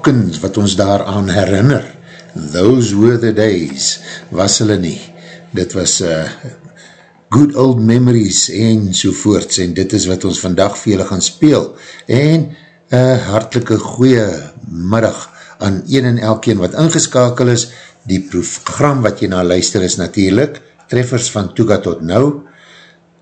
Hopkins, wat ons daaraan herinner. Those were the days, was hulle nie. Dit was uh, good old memories en sovoorts, en dit is wat ons vandag vir julle gaan speel. En uh, hartelike goeie middag aan een en elkeen wat ingeskakel is, die program wat jy na luister is natuurlijk, treffers van Toega tot nou,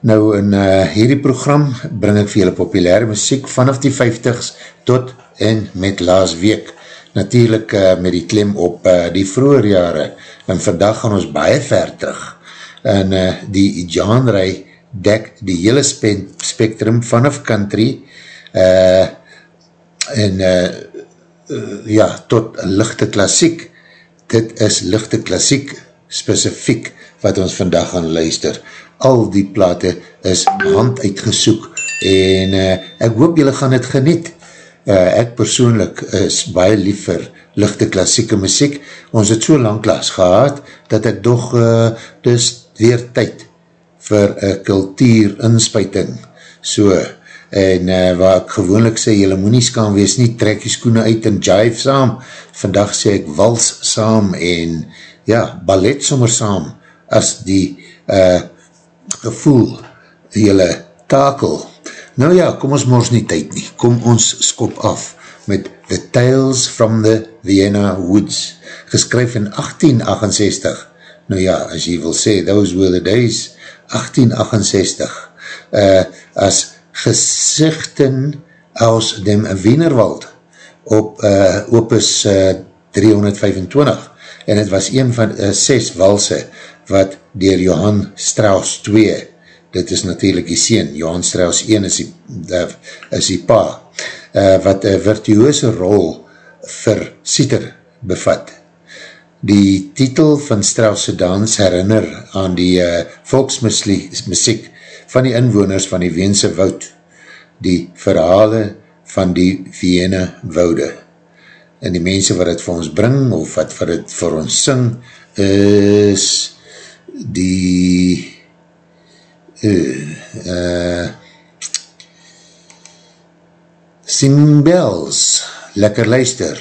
Nou in uh, hierdie program bring ek vir julle populaire muziek vanaf die 50s tot en met laas week. Natuurlijk uh, met die klem op uh, die vroeger jare. En vandag gaan ons baie ver terug. En uh, die genre dek die hele spe spectrum vanaf country uh, en uh, uh, ja, tot lichte klassiek. Dit is lichte klassiek specifiek wat ons vandag gaan luister al die plate is hand uitgesoek en uh, ek hoop julle gaan het geniet. Uh, ek persoonlik is baie lief vir lichte klassieke muziek. Ons het so lang klas gehad, dat ek doch, uh, dis weer tyd vir een kultuur inspuiting. So, en uh, waar ek gewoonlik sê, julle moet nie skaan wees nie, trek die skoene uit en jive saam. Vandag sê ek wals saam en ja, ballet sommer saam as die uh, gevoel jylle takel. Nou ja, kom ons mors nie tyd nie. Kom ons skop af met The Tales from the Vienna Woods, geskryf in 1868. Nou ja, as jy wil sê, those were the days, 1868, uh, as gezichten aus dem Wienerwald op uh, opus uh, 325 en het was een van uh, ses walse wat dier Johan Strauss 2, dit is natuurlijk die sien, Johan Strauss 1 is die, uh, is die pa, uh, wat een virtuose rol vir Sieter bevat. Die titel van Strauss' dans herinner aan die uh, volksmuziek van die inwoners van die Weense woud, die verhale van die Vienne woude. En die mense wat het vir ons bring, of wat vir het vir ons sing, is die uh, uh, Sing Bells, lekker luister.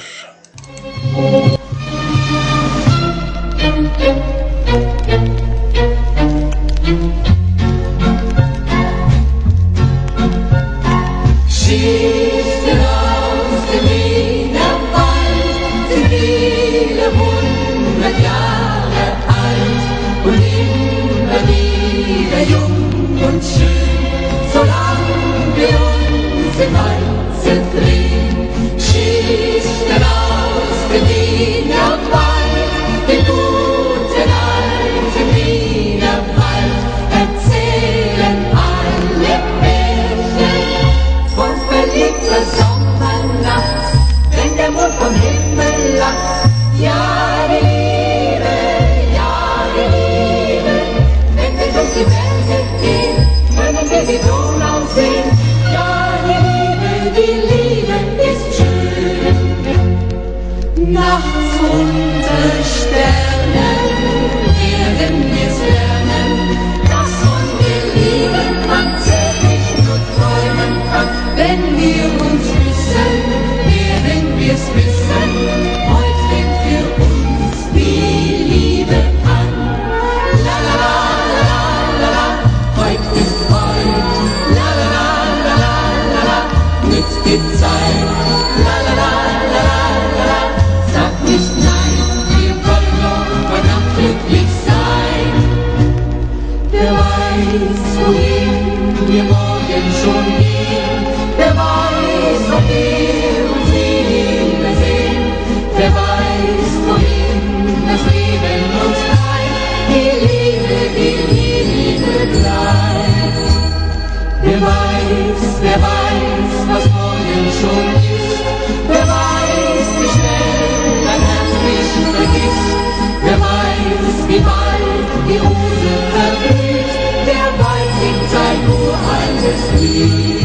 Uraltes Lied.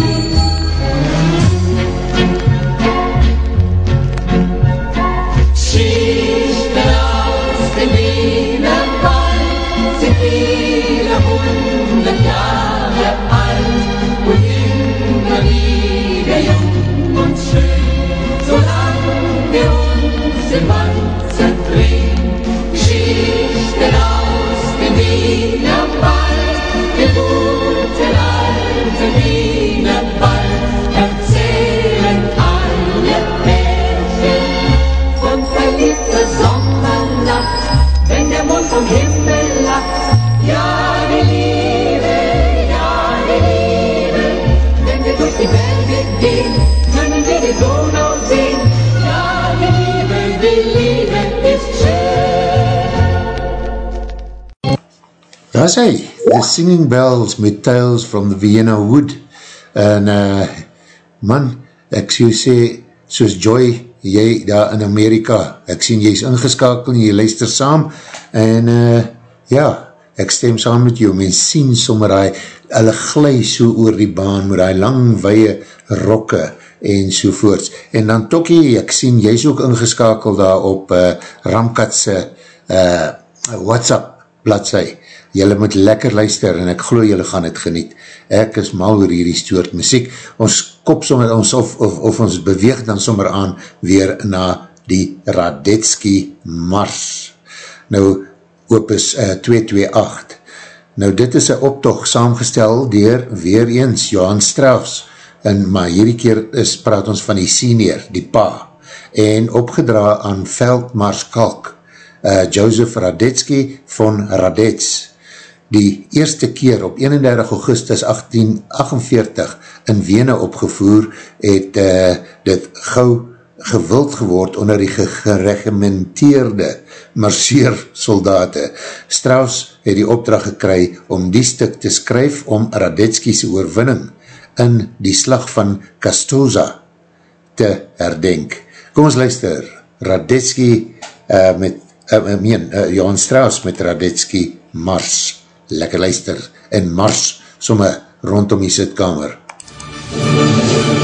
Daar is hy, The Singing Bells met Tales from the Vienna Wood. En uh, man, ek sê, sê, soos Joy, jy daar in Amerika, ek sien jy is ingeskakel en jy luister saam, en uh, ja, ek stem saam met jou, mens sien sommer hy, hulle glij so oor die baan, met hy lang, weie rokke, en sovoorts. En dan Tokkie, ek sien, jy is ook ingeskakel daar op uh, Ramkatse uh, WhatsApp bladzij. Julle moet lekker luister en ek glo julle gaan het geniet. Ek is mal oor hierdie stoort muziek. Ons kop sommer ons of, of, of ons beweeg dan sommer aan weer na die Radetski Mars. Nou, opus uh, 228. Nou, dit is een optocht saamgestel dier weer eens Johan Strauss. En, maar hierdie keer is, praat ons van die senior, die pa. En opgedra aan Veldmarskalk, uh, Joseph Radetski van Radets die eerste keer op 31 augustus 1848 in Wene opgevoer, het uh, dit gauw gewild geword onder die geregimenteerde marseersoldate. Strauss het die opdracht gekry om die stuk te skryf om Radetski's oorwinning in die slag van Castoza te herdenk. Kom ons luister, Radetski uh, met, uh, meen, uh, Johan Strauss met Radetski Mars lekker luister en mars somme rondom die sitkamer. wow,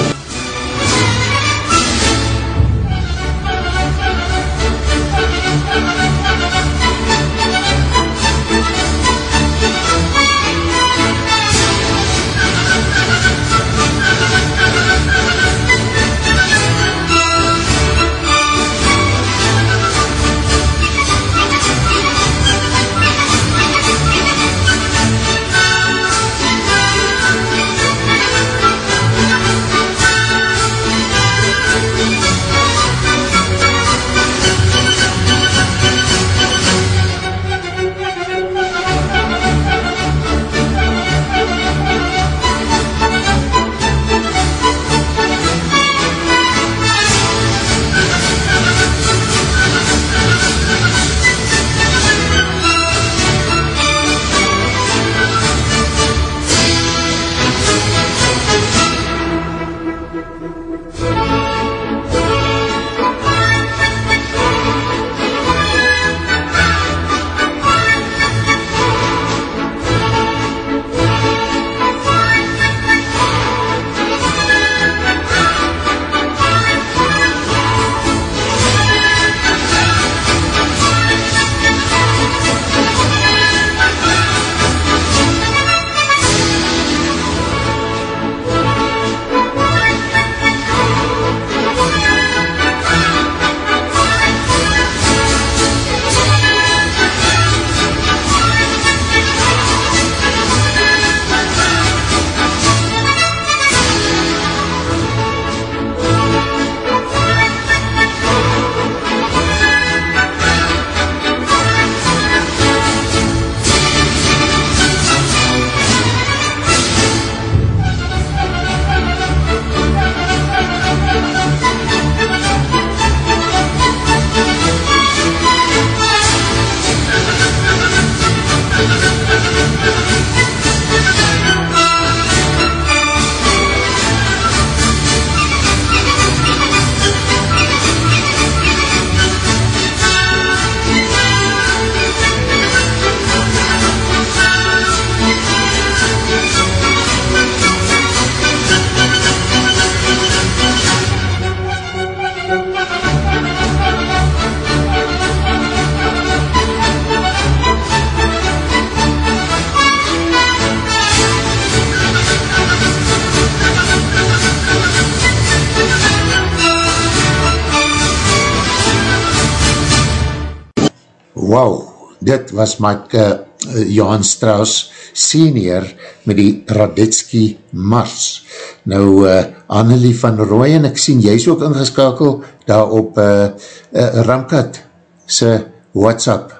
was Mike uh, Johan Strauss senior met die Radetski Mars. Nou, uh, Annelie van Rooyen, ek sien, jy is ook ingeskakel daar op uh, uh, Ramkat se WhatsApp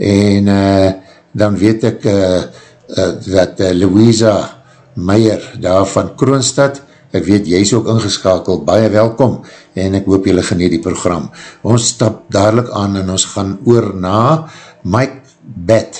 en uh, dan weet ek uh, uh, dat uh, Louisa Meijer daar van Kroonstad, ek weet jy is ook ingeskakel, baie welkom en ek hoop jylle geniet die program. Ons stap dadelijk aan en ons gaan oor na Mike Bett.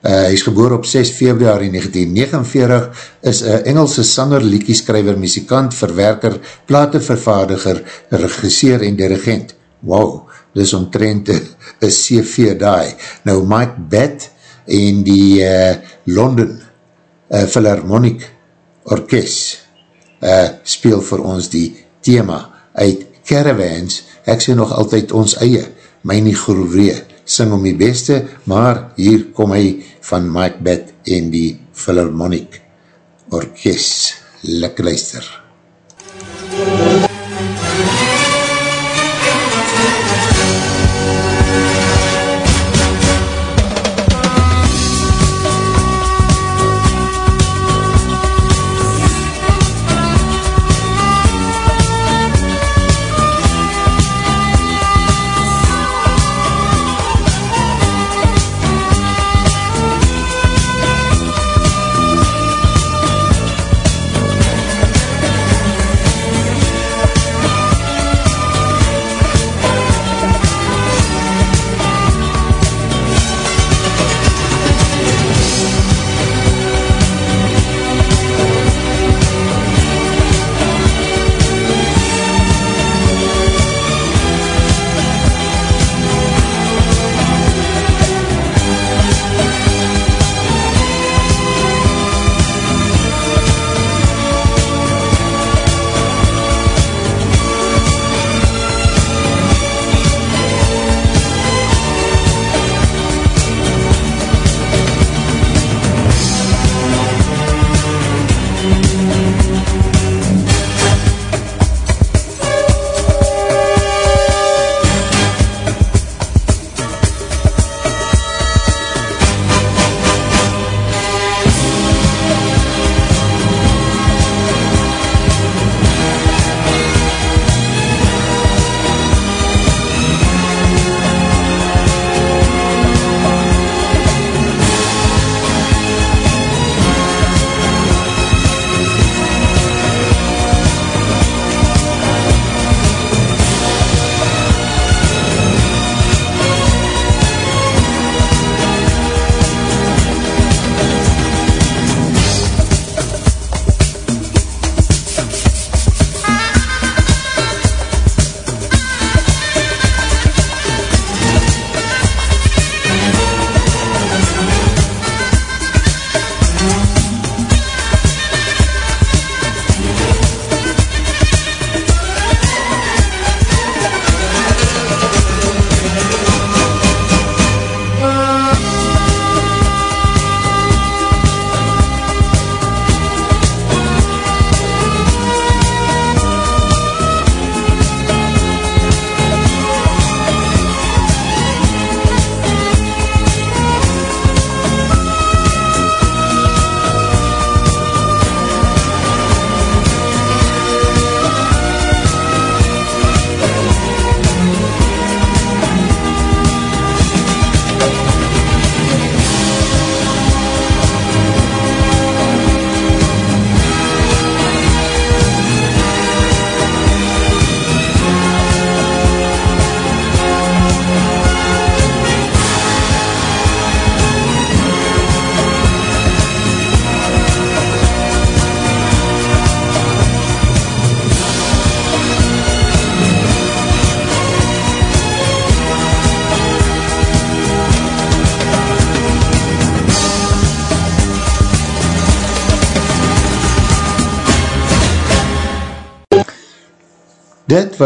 Uh, hy is geboor op 6 februari 1949, is een Engelse sanger, liekieskrijver, muzikant, verwerker, platenvervaardiger, regisseur en dirigent. Wow, dis omtrent een CV daai. Nou Mike Bett en die uh, London uh, Philharmonic Orkest uh, speel vir ons die thema uit Caravans, ek sê nog altyd ons eie, Mynie Groevee, sing om die beste, maar hier kom hy van Mike Bett en die Philharmonic Orkest. Lekker luister. MUZIEK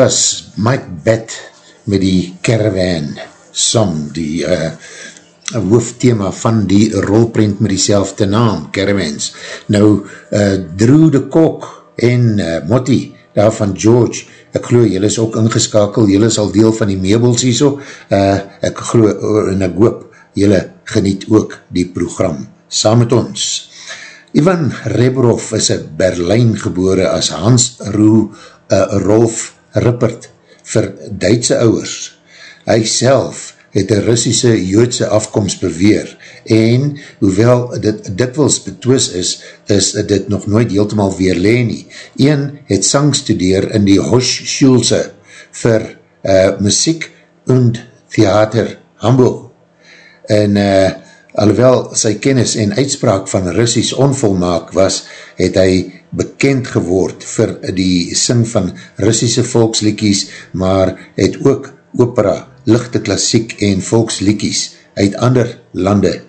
was Mike Bett met die Caravan song, die uh, hoofdthema van die rolprint met die naam, Caravans. Nou, uh, Drew de Kok en uh, Motti daar van George, ek geloof, jylle is ook ingeskakel, jylle is al deel van die meubels hier so, uh, ek geloof en ek hoop, jylle geniet ook die program, saam met ons. Ivan Rebrov is een Berlijn gebore as Hans Roe, uh, Rolf Rippert vir Duitse ouwers. Hy self het een Russische Joodse afkomst beweer en hoewel dit dikwils betwis is, is dit nog nooit heeltemaal weer leen nie. Een het sang studeer in die Hosch Schulze vir uh, muziek en theater Hamburg. En uh, alhoewel sy kennis en uitspraak van Russisch onvolmaak was, het hy bekend geword vir die sing van Russische volksliekies, maar het ook opera lichte klassiek en volksliekies uit ander lande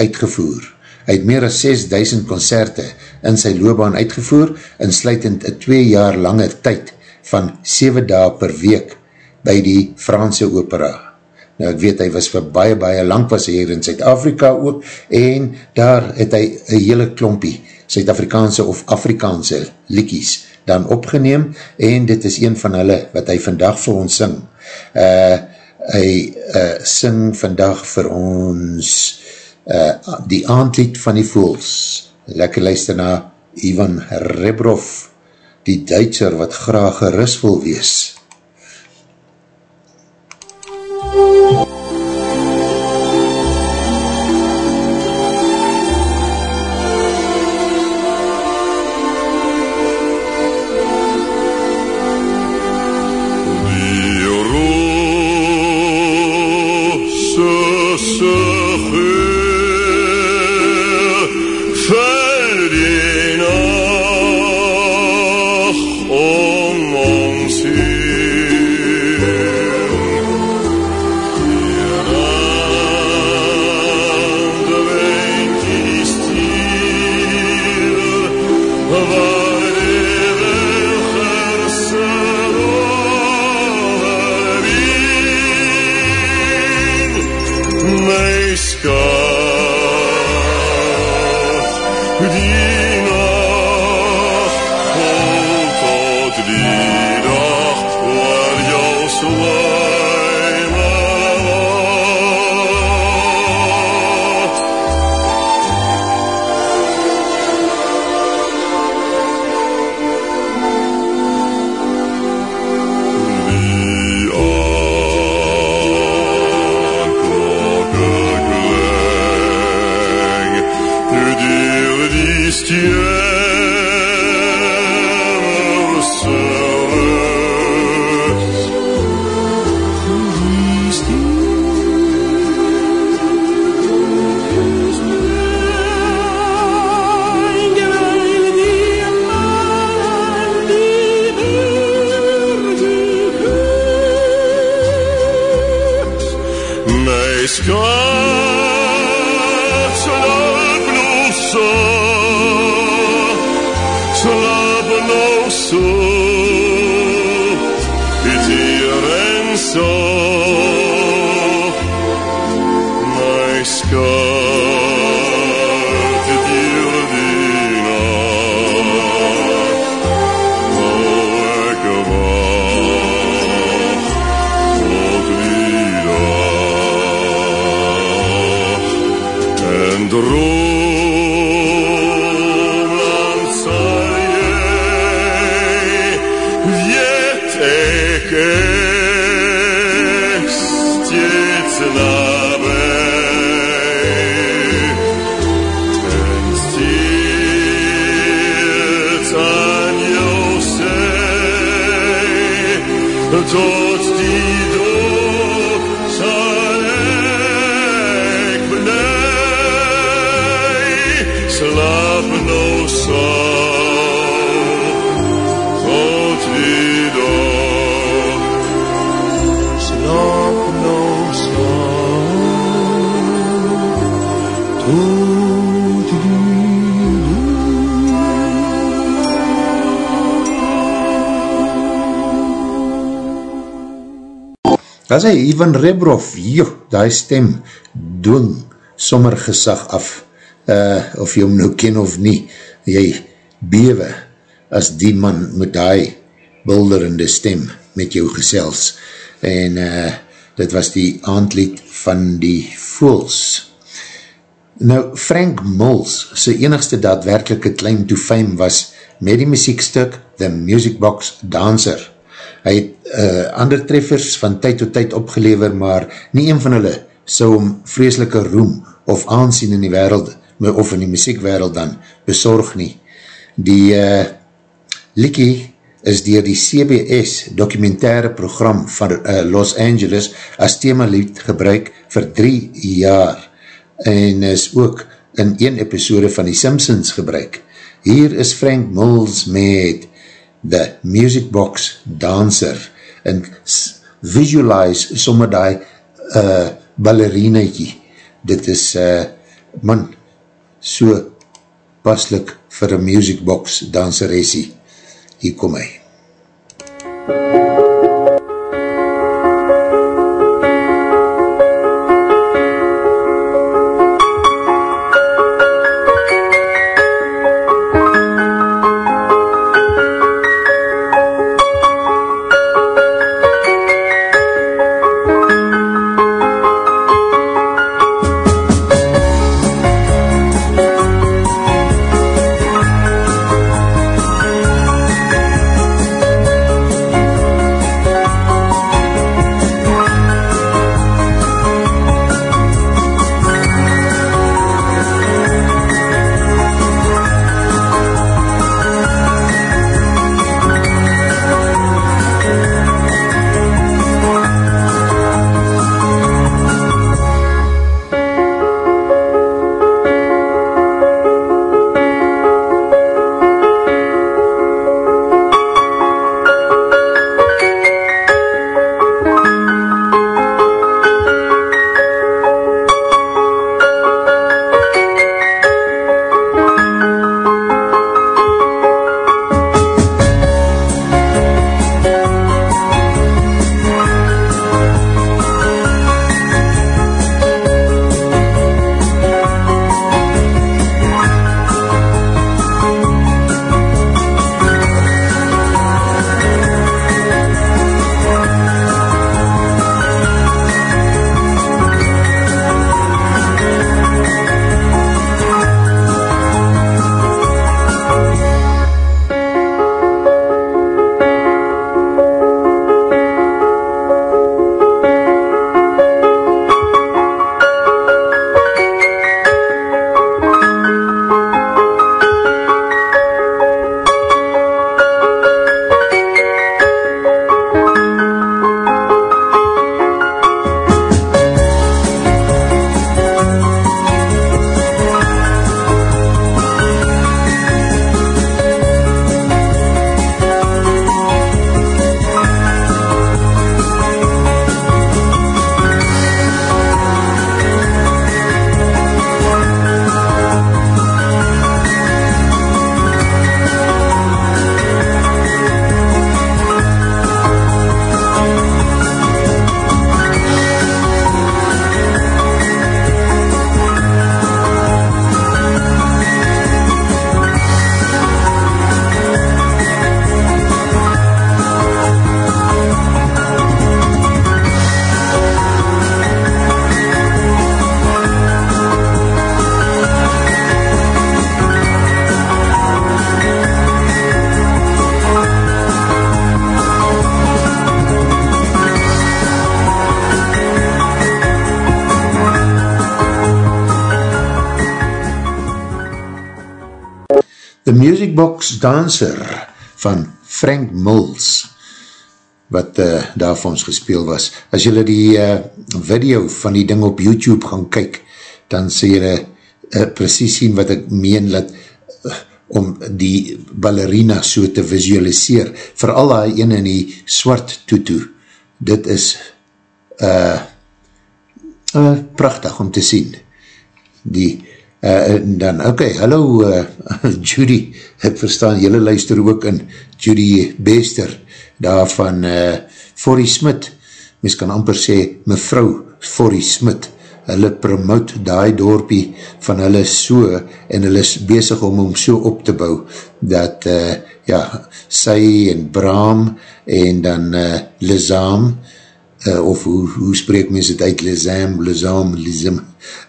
uitgevoer. Hy het meer as 6000 concerte in sy loopbaan uitgevoer, insluitend een 2 jaar lange tyd van 7 dae per week by die Franse opera. Nou ek weet, hy was vir baie, baie lang was hier in Zuid-Afrika ook, en daar het hy een hele klompie Zuid-Afrikaanse of Afrikaanse liekies dan opgeneem, en dit is een van hulle wat hy vandag vir ons sing. Uh, hy uh, sing vandag vir ons uh, die aandlied van die voels. Lekker luister na Ivan Rebrov, die Duitser wat graag gerust wil wees. 啊。As hy Ivan Rebrov, joh, die stem doen sommer gesag af, uh, of jy hom nou ken of nie, jy bewe as die man met die bulderende stem met jou gesels. En uh, dit was die aandlied van die Fools. Nou, Frank Mills, sy enigste daadwerkelike claim to fame was met die muziekstuk The Music Box Dancer. Hy het uh, ander treffers van tyd tot tyd opgelever, maar nie een van hulle sou om vreselike roem of aansien in die wereld, of in die muziekwereld dan, bezorg nie. Die uh, Likkie is dier die CBS documentaire program van uh, Los Angeles as thema lied gebruik vir drie jaar en is ook in een episode van die Simpsons gebruik. Hier is Frank Mills met The Music Box Dancer en visualize sommer die uh, ballerinekie. Dit is, uh, man, so paslik vir een music box danseressie. Hier kom hy. MUZIEK Music Box Dancer van Frank Mills wat uh, daar vir ons gespeel was. As jylle die uh, video van die ding op YouTube gaan kyk, dan sê jylle uh, precies sien wat ek meen dat uh, om die ballerina so te visualiseer. Vooral die ene in die swart tutu. Dit is uh, uh, prachtig om te sien. Die Uh, dan, oké, okay, hallo uh, Judy, ek verstaan, jylle luister ook in Judy Bester, daar van uh, Forrie Smit, mys kan amper sê, mevrou Forrie Smit, hulle promote die dorpie van hulle so, en hulle is bezig om hom so op te bou, dat uh, ja, sy en Braam en dan uh, Lizam, uh, of hoe, hoe spreek mens het uit, Lizam, Lizam, Lizam,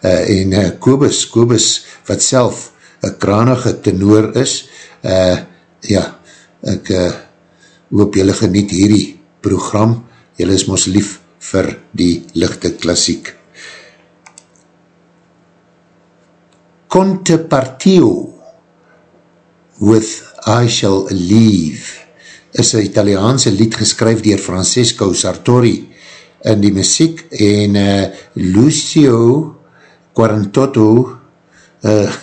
uh, en uh, Kobus, Kobus, wat self een kranige tenor is, uh, ja, ek uh, hoop jylle geniet hierdie program, jylle is mos lief vir die lichte klassiek. Conte Partio with I Shall Leave is een Italiaanse lied geskryf dier Francesco Sartori in die muziek en uh, Lucio Quarantotto uh,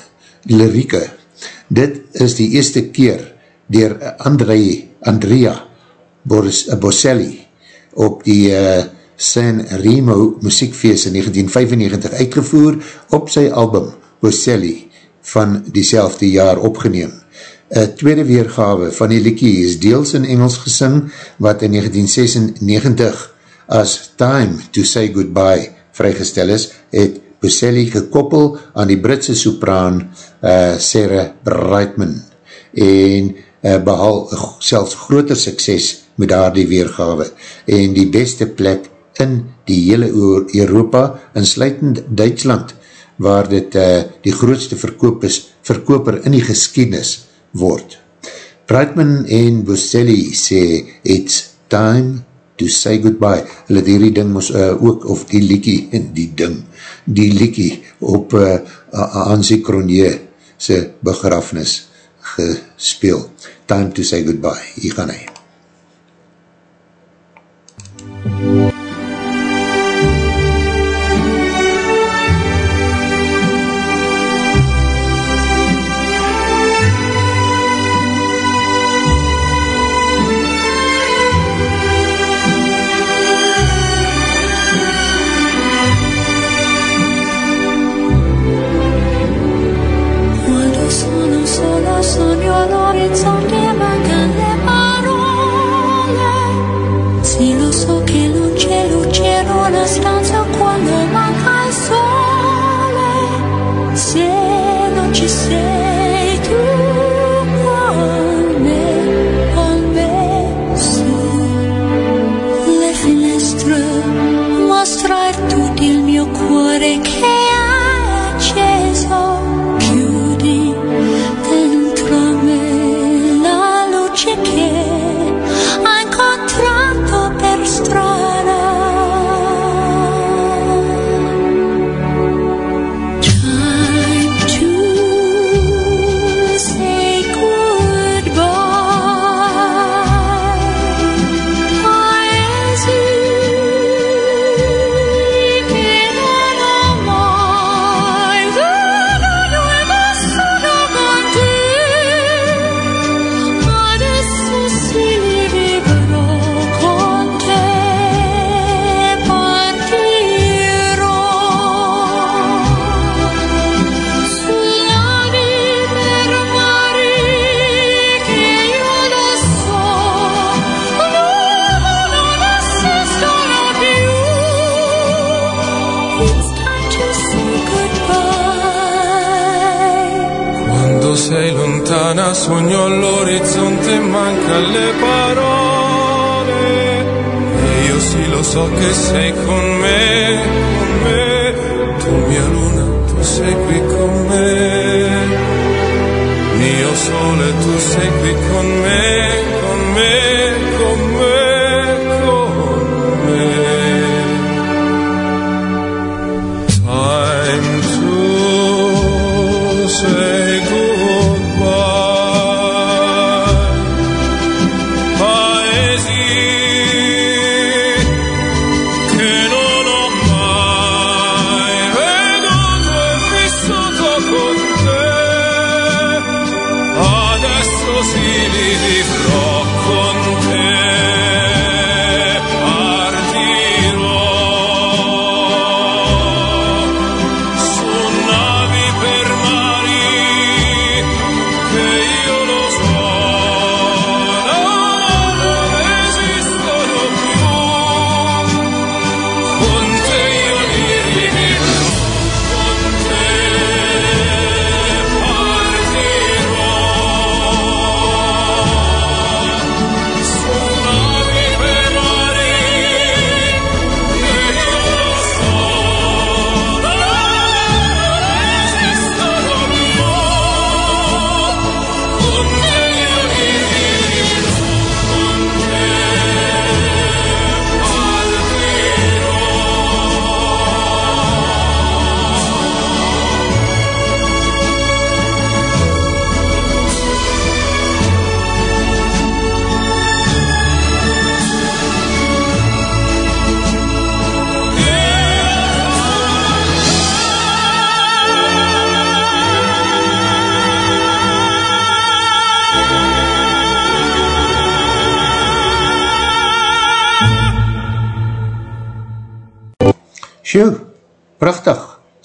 lirieke. Dit is die eerste keer dier André, Andrea Boris, uh, Boselli op die uh, San Remo muziekfeest in 1995 uitgevoer op sy album Boselli van die jaar opgeneem. Een tweede weergawe van die liekie is deels in Engels gesing, wat in 1996 as Time to Say Goodbye vrygestel is, het Boselli gekoppel aan die Britse sopraan uh, Sarah Brightman en uh, behal selfs groter sukses met daar die weergawe en die beste plek in die hele Europa, insluitend Duitsland, waar dit uh, die grootste verkoop is, verkoper in die geskiednis word. Brightman en Boselli sê, it's time to say goodbye. Hulle die ding moes uh, ook, of die liekie, die ding, die liekie op uh, Ansie Cronje sy begrafnis gespeel. Time to say goodbye. Hier gaan hy. Thank you.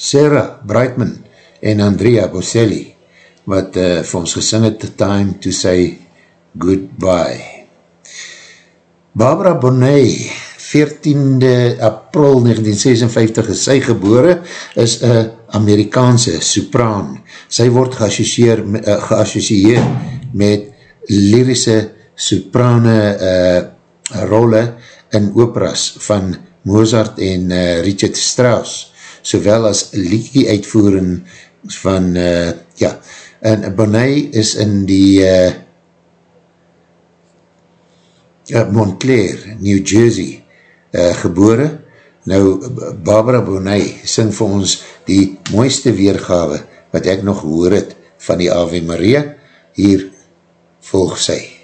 Sarah Brightman en Andrea Bocelli, wat uh, vir ons gesing het, Time to Say Goodbye. Barbara Bonet, 14 april 1956 is sy gebore, is een Amerikaanse sopraan. Sy word geassocieer, uh, geassocieer met lyrische soprane uh, rolle in operas van Mozart en uh, Richard Strauss, sowel as liekie uitvoering van, uh, ja, en Bonet is in die uh, Montclair, New Jersey, uh, gebore. Nou, Barbara Bonet sing vir ons die mooiste weergawe wat ek nog gehoor het van die Ave Maria. Hier volg sy.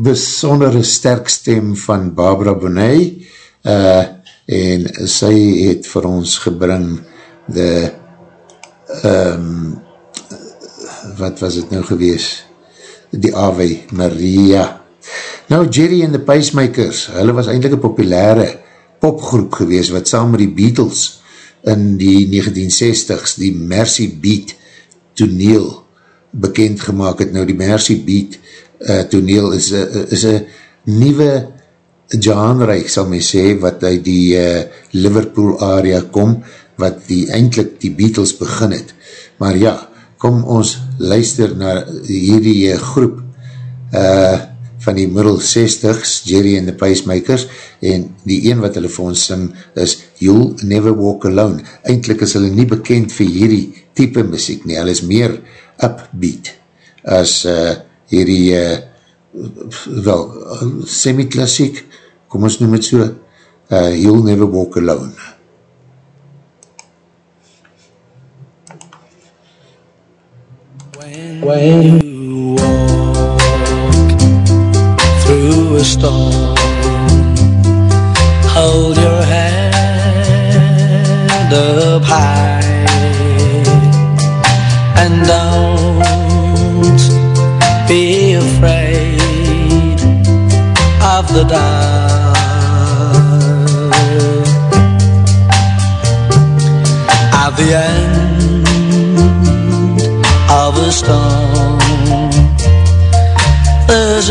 Besondere sterk stem van Barbara Bonet uh, en sy het vir ons gebring de um, wat was het nou gewees die Ave Maria nou Jerry and the Pacemakers hulle was eindelijk een populaire popgroep gewees wat saam met die Beatles in die 1960s die Mercy Beat toneel bekend gemaakt het. Nou die Mercy Beat uh, toneel is een is een nieuwe genre, ek sal my sê, wat uit die uh, Liverpool area kom, wat die eindelijk die Beatles begin het. Maar ja, kom ons luister na hierdie groep uh, van die middel 60s, Jerry and the Pacemakers, en die een wat hulle vir ons sing is You'll Never Walk Alone. Eindelijk is hulle nie bekend vir hierdie type muziek nie, hulle is meer upbeat as uh, hierdie uh, wel, semi-klassiek, kom ons noem het so, uh, You'll Never Walk Alone. when you walk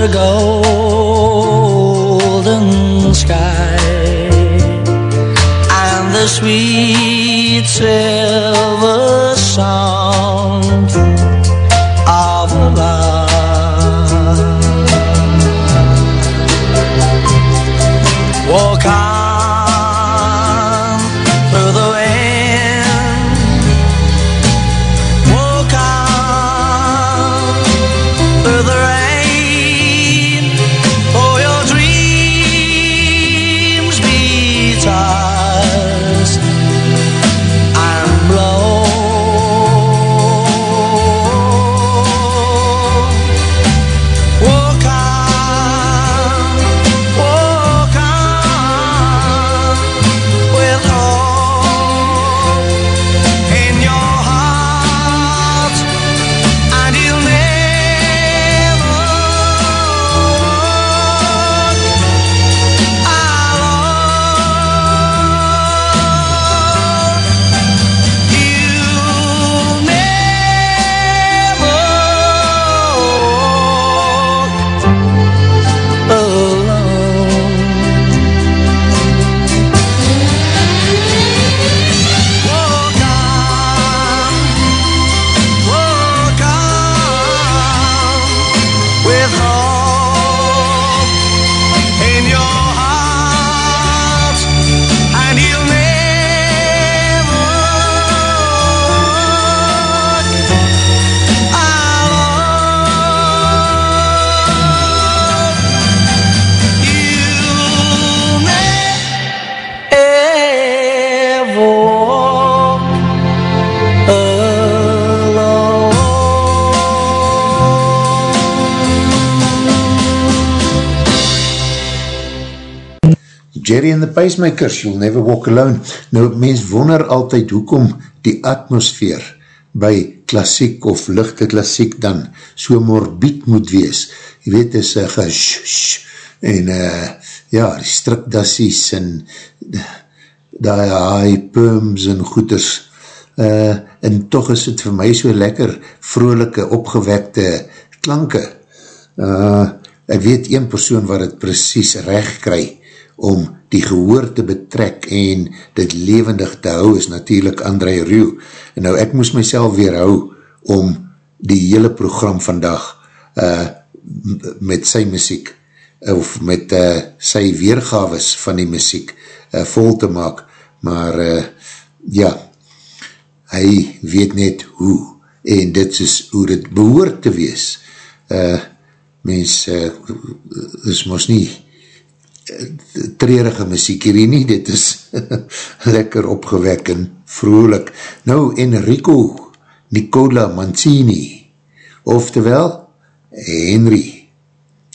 a golden sky. And the sweet silver Jerry and the Pacemakers, You'll Never Walk Alone. Nou, mens wonder altyd hoekom die atmosfeer by klassiek of lichte klassiek dan so morbied moet wees. Je weet, is uh, gesh, en uh, ja, die strikdassies en die high perms en goeders. Uh, en toch is het vir my so lekker vrolike, opgewekte klanke. Uh, ek weet een persoon wat het precies recht kry om die gehoor te betrek en dit levendig te hou is natuurlijk André Rieu. En nou ek moes myself weer hou om die hele program vandag uh, met sy muziek of met uh, sy weergaves van die muziek uh, vol te maak. Maar uh, ja, hy weet net hoe en dit is hoe dit behoort te wees. Uh, mens, uh, is mos nie treurige muziek hierdie nie, dit is lekker opgewek en vrolik. Nou, Enrico Nicola Mancini, oftewel Henry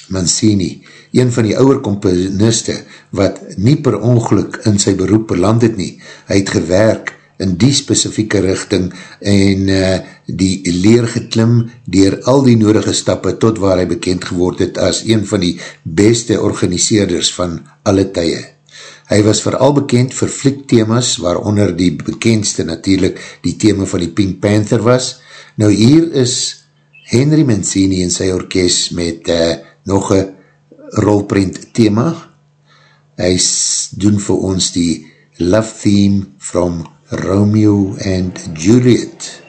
Mancini, een van die ouwe komponiste wat nie per ongeluk in sy beroep beland het nie. Hy het gewerk in die specifieke richting en uh, die leer geklim dier al die nodige stappe tot waar hy bekend geword het as een van die beste organiseerders van alle tye. Hy was vooral bekend vir fliekthemas, waaronder die bekendste natuurlijk die thema van die Pink Panther was. Nou hier is Henry Mancini en sy orkest met uh, nog een rolprint thema. Hy doen vir ons die Love Theme from Romeo and Juliet.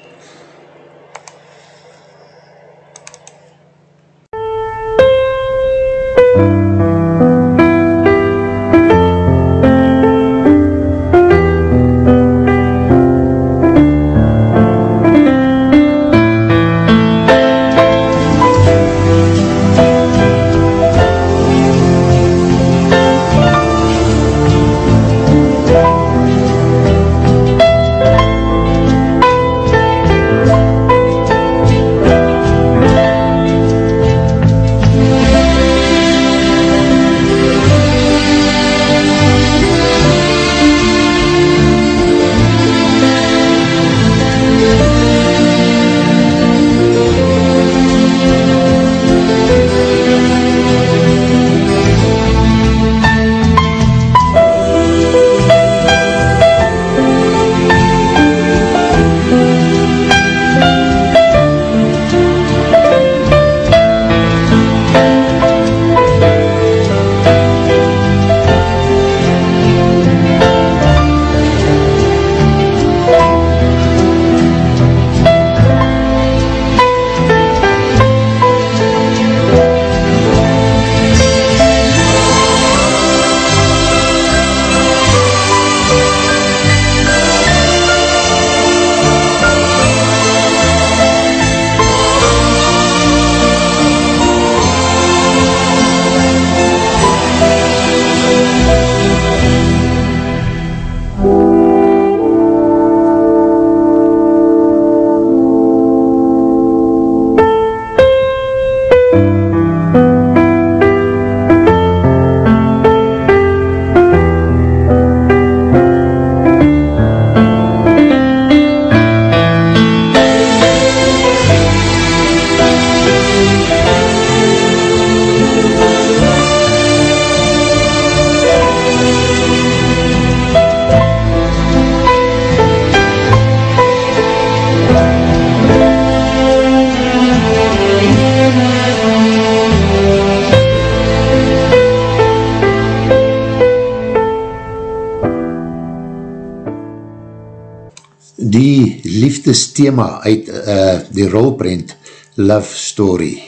Liefdesthema uit uh, die rolprint Love Story.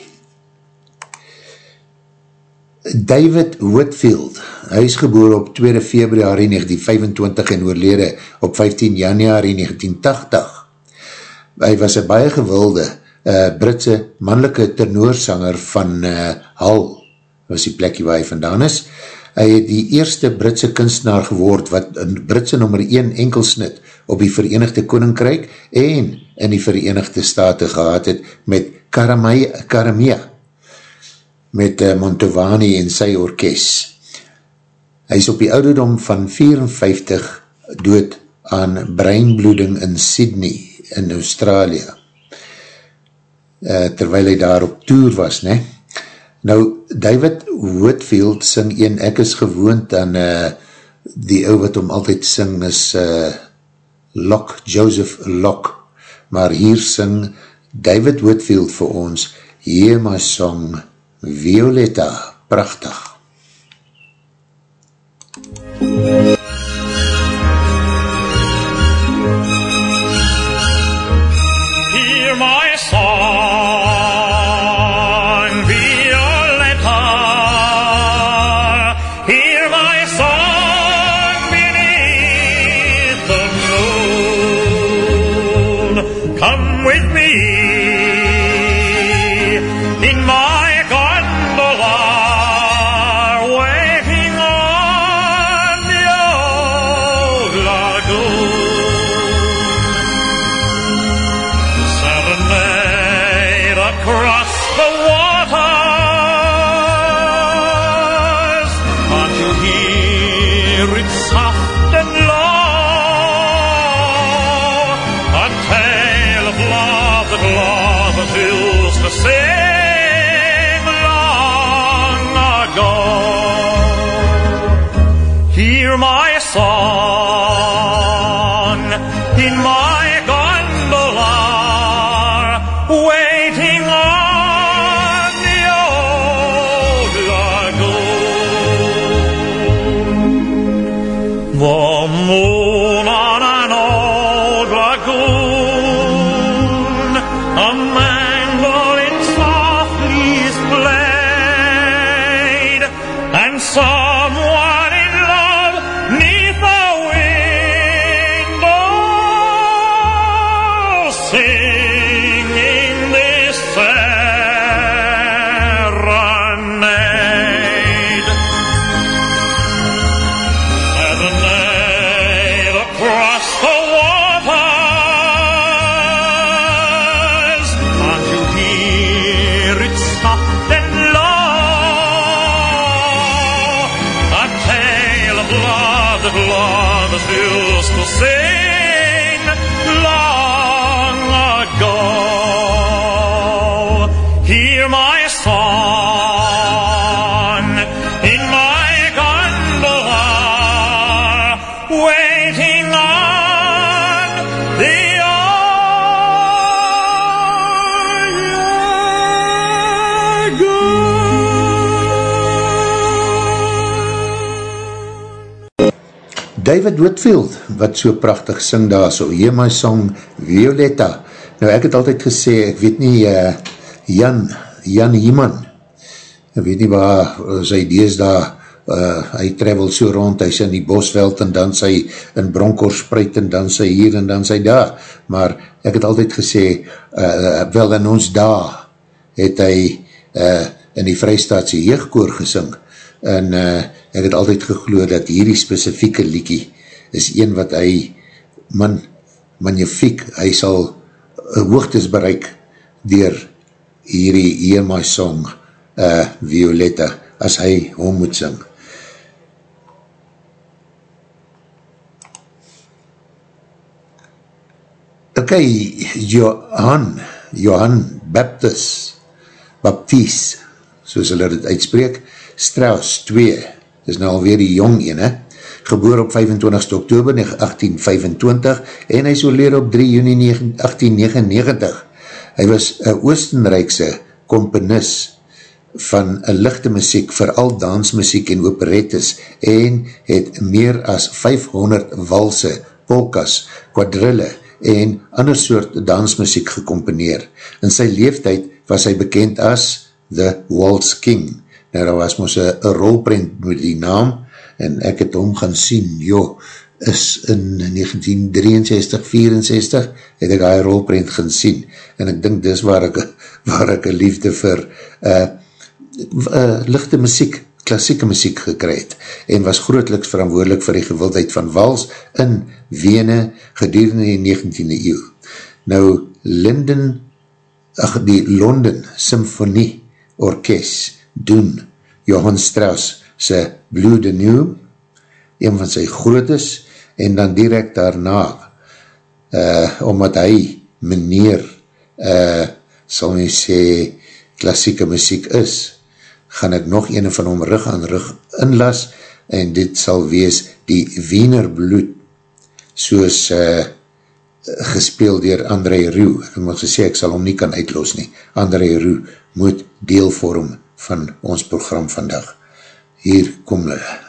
David Whitfield, hy is geboor op 2 februari 1925 en oorlede op 15 januari 1980. Hy was een baie gewilde uh, Britse mannelike tenorsanger van uh, Hull, was die plekje waar hy vandaan is. Hy het die eerste Britse kunstenaar geword wat een Britse nummer 1 enkelsnit op die Verenigde Koninkryk en in die Verenigde Staten gehad het met Karamea met uh, Montovani en sy orkest. Hy is op die ouderdom van 54 dood aan breinbloeding in Sydney in Australië. Uh, terwyl hy daar op tour was, ne? Nou, David Whitfield sing een, ek is gewoond aan uh, die ou wat om altyd sing is uh, Locke, Joseph Locke, maar hier sing David Whitfield vir ons, Hear My Song, Violetta, prachtig. Hear See. David Whitfield, wat so prachtig sing daar so, Hear My Song Violetta. Nou ek het altyd gesê, ek weet nie, uh, Jan, Jan Hieman, ek weet nie waar uh, sy dees daar, uh, hy travel so rond, hy is in die bosveld en dan sy in Bronkhorst en dan sy hier en dan sy daar, maar ek het altyd gesê, uh, wel in ons daar, het hy uh, in die Vrystaatse jeugkoor gesing, en uh, ek het altyd gegloe dat hierdie specifieke liekie is een wat hy man, magnifiek, hy sal uh, hoogtes bereik dier hierdie Hear My Song uh, Violetta as hy hom moet sing. Ok, Johan, Johan Baptist, Baptiste, soos hulle dit uitspreek, Strauss 2, is nou alweer die jong ene, geboor op 25 oktober 1825 en hy is oorleer op 3 juni 1899. Hy was een Oostenrijkse komponist van een lichte muziek, vooral dansmuziek en operettes en het meer as 500 walse, polkas, quadrille en ander soort dansmuziek gecomponeer. In sy leeftijd was hy bekend as The Waltz King. Nou, daar was moos een rolprint met die naam, en ek het hom gaan sien, joh, is in 1963, 64, het ek die rolprint gaan sien, en ek dink dis waar ek, waar ek liefde vir uh, uh, lichte muziek, klassieke muziek gekry het, en was grootliks verantwoordelik vir die gewildheid van Wals in Wene gedurende die 19e eeuw. Nou, Linden, ach, die London Symfonie Orkest doen. Johann Strauss sy Blue de New, een van sy grootes, en dan direct daarna, uh, omdat hy meneer, uh, sal my sê, klassieke muziek is, gaan ek nog een van hom rug aan rug inlas, en dit sal wees die Wiener Bloed, soos uh, gespeeld dier André Roux, ek moet gesê, ek sal hom nie kan uitlos nie, André Roux moet deel vorm van ons program vandag. Hier kom hulle.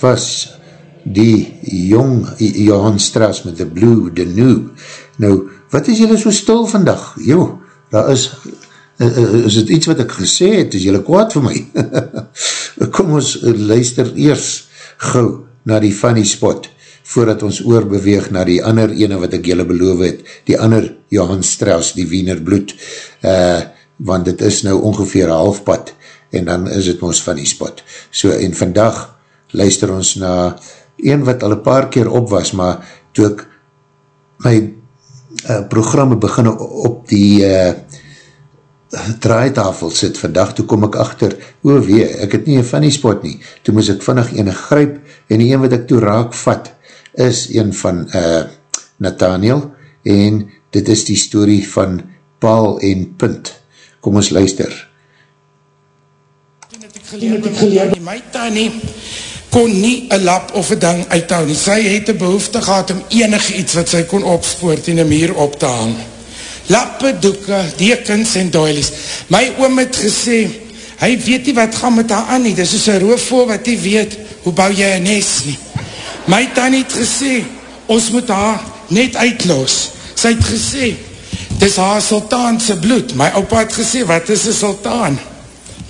Was die jong Johan Straas met The Blue Danube. Nou, wat is julle so stil vandag? Jo, daar is, is het iets wat ek gesê het, is julle kwaad vir my? Kom ons luister eers gauw na die funny spot, voordat ons oorbeweeg na die ander ene wat ek julle beloof het, die ander Johan Straas, die Wiener Bloed, uh, want dit is nou ongeveer halfpad, en dan is het ons funny spot. So, en vandag luister ons na een wat al een paar keer op was, maar toe ek my uh, programme begin op die uh, draaitafel sit vandag, toe kom ek achter, o wee, ek het nie een funny spot nie, toe moes ek vannig ene gryp, en die een wat ek toe raak vat, is een van uh, Nathaniel, en dit is die story van Paul en Punt. Kom ons luister. Toen het ek geleerd, het ek geleerd, my tannie kon nie een lap of een ding uithou nie. Sy het een behoefte gehad om enig iets wat sy kon opspoort en een muur op te hang. Lappe, doeke, dekens en doilies. My oom het gesê, hy weet nie wat gaan met haar aan nie. Dis is een roofvoel wat hy weet, hoe bou jy een nes nie. My tannie het gesê, ons moet haar net uitloos. Sy het gesê, dis haar sultaanse bloed. My opa het gesê, wat is een sultaan?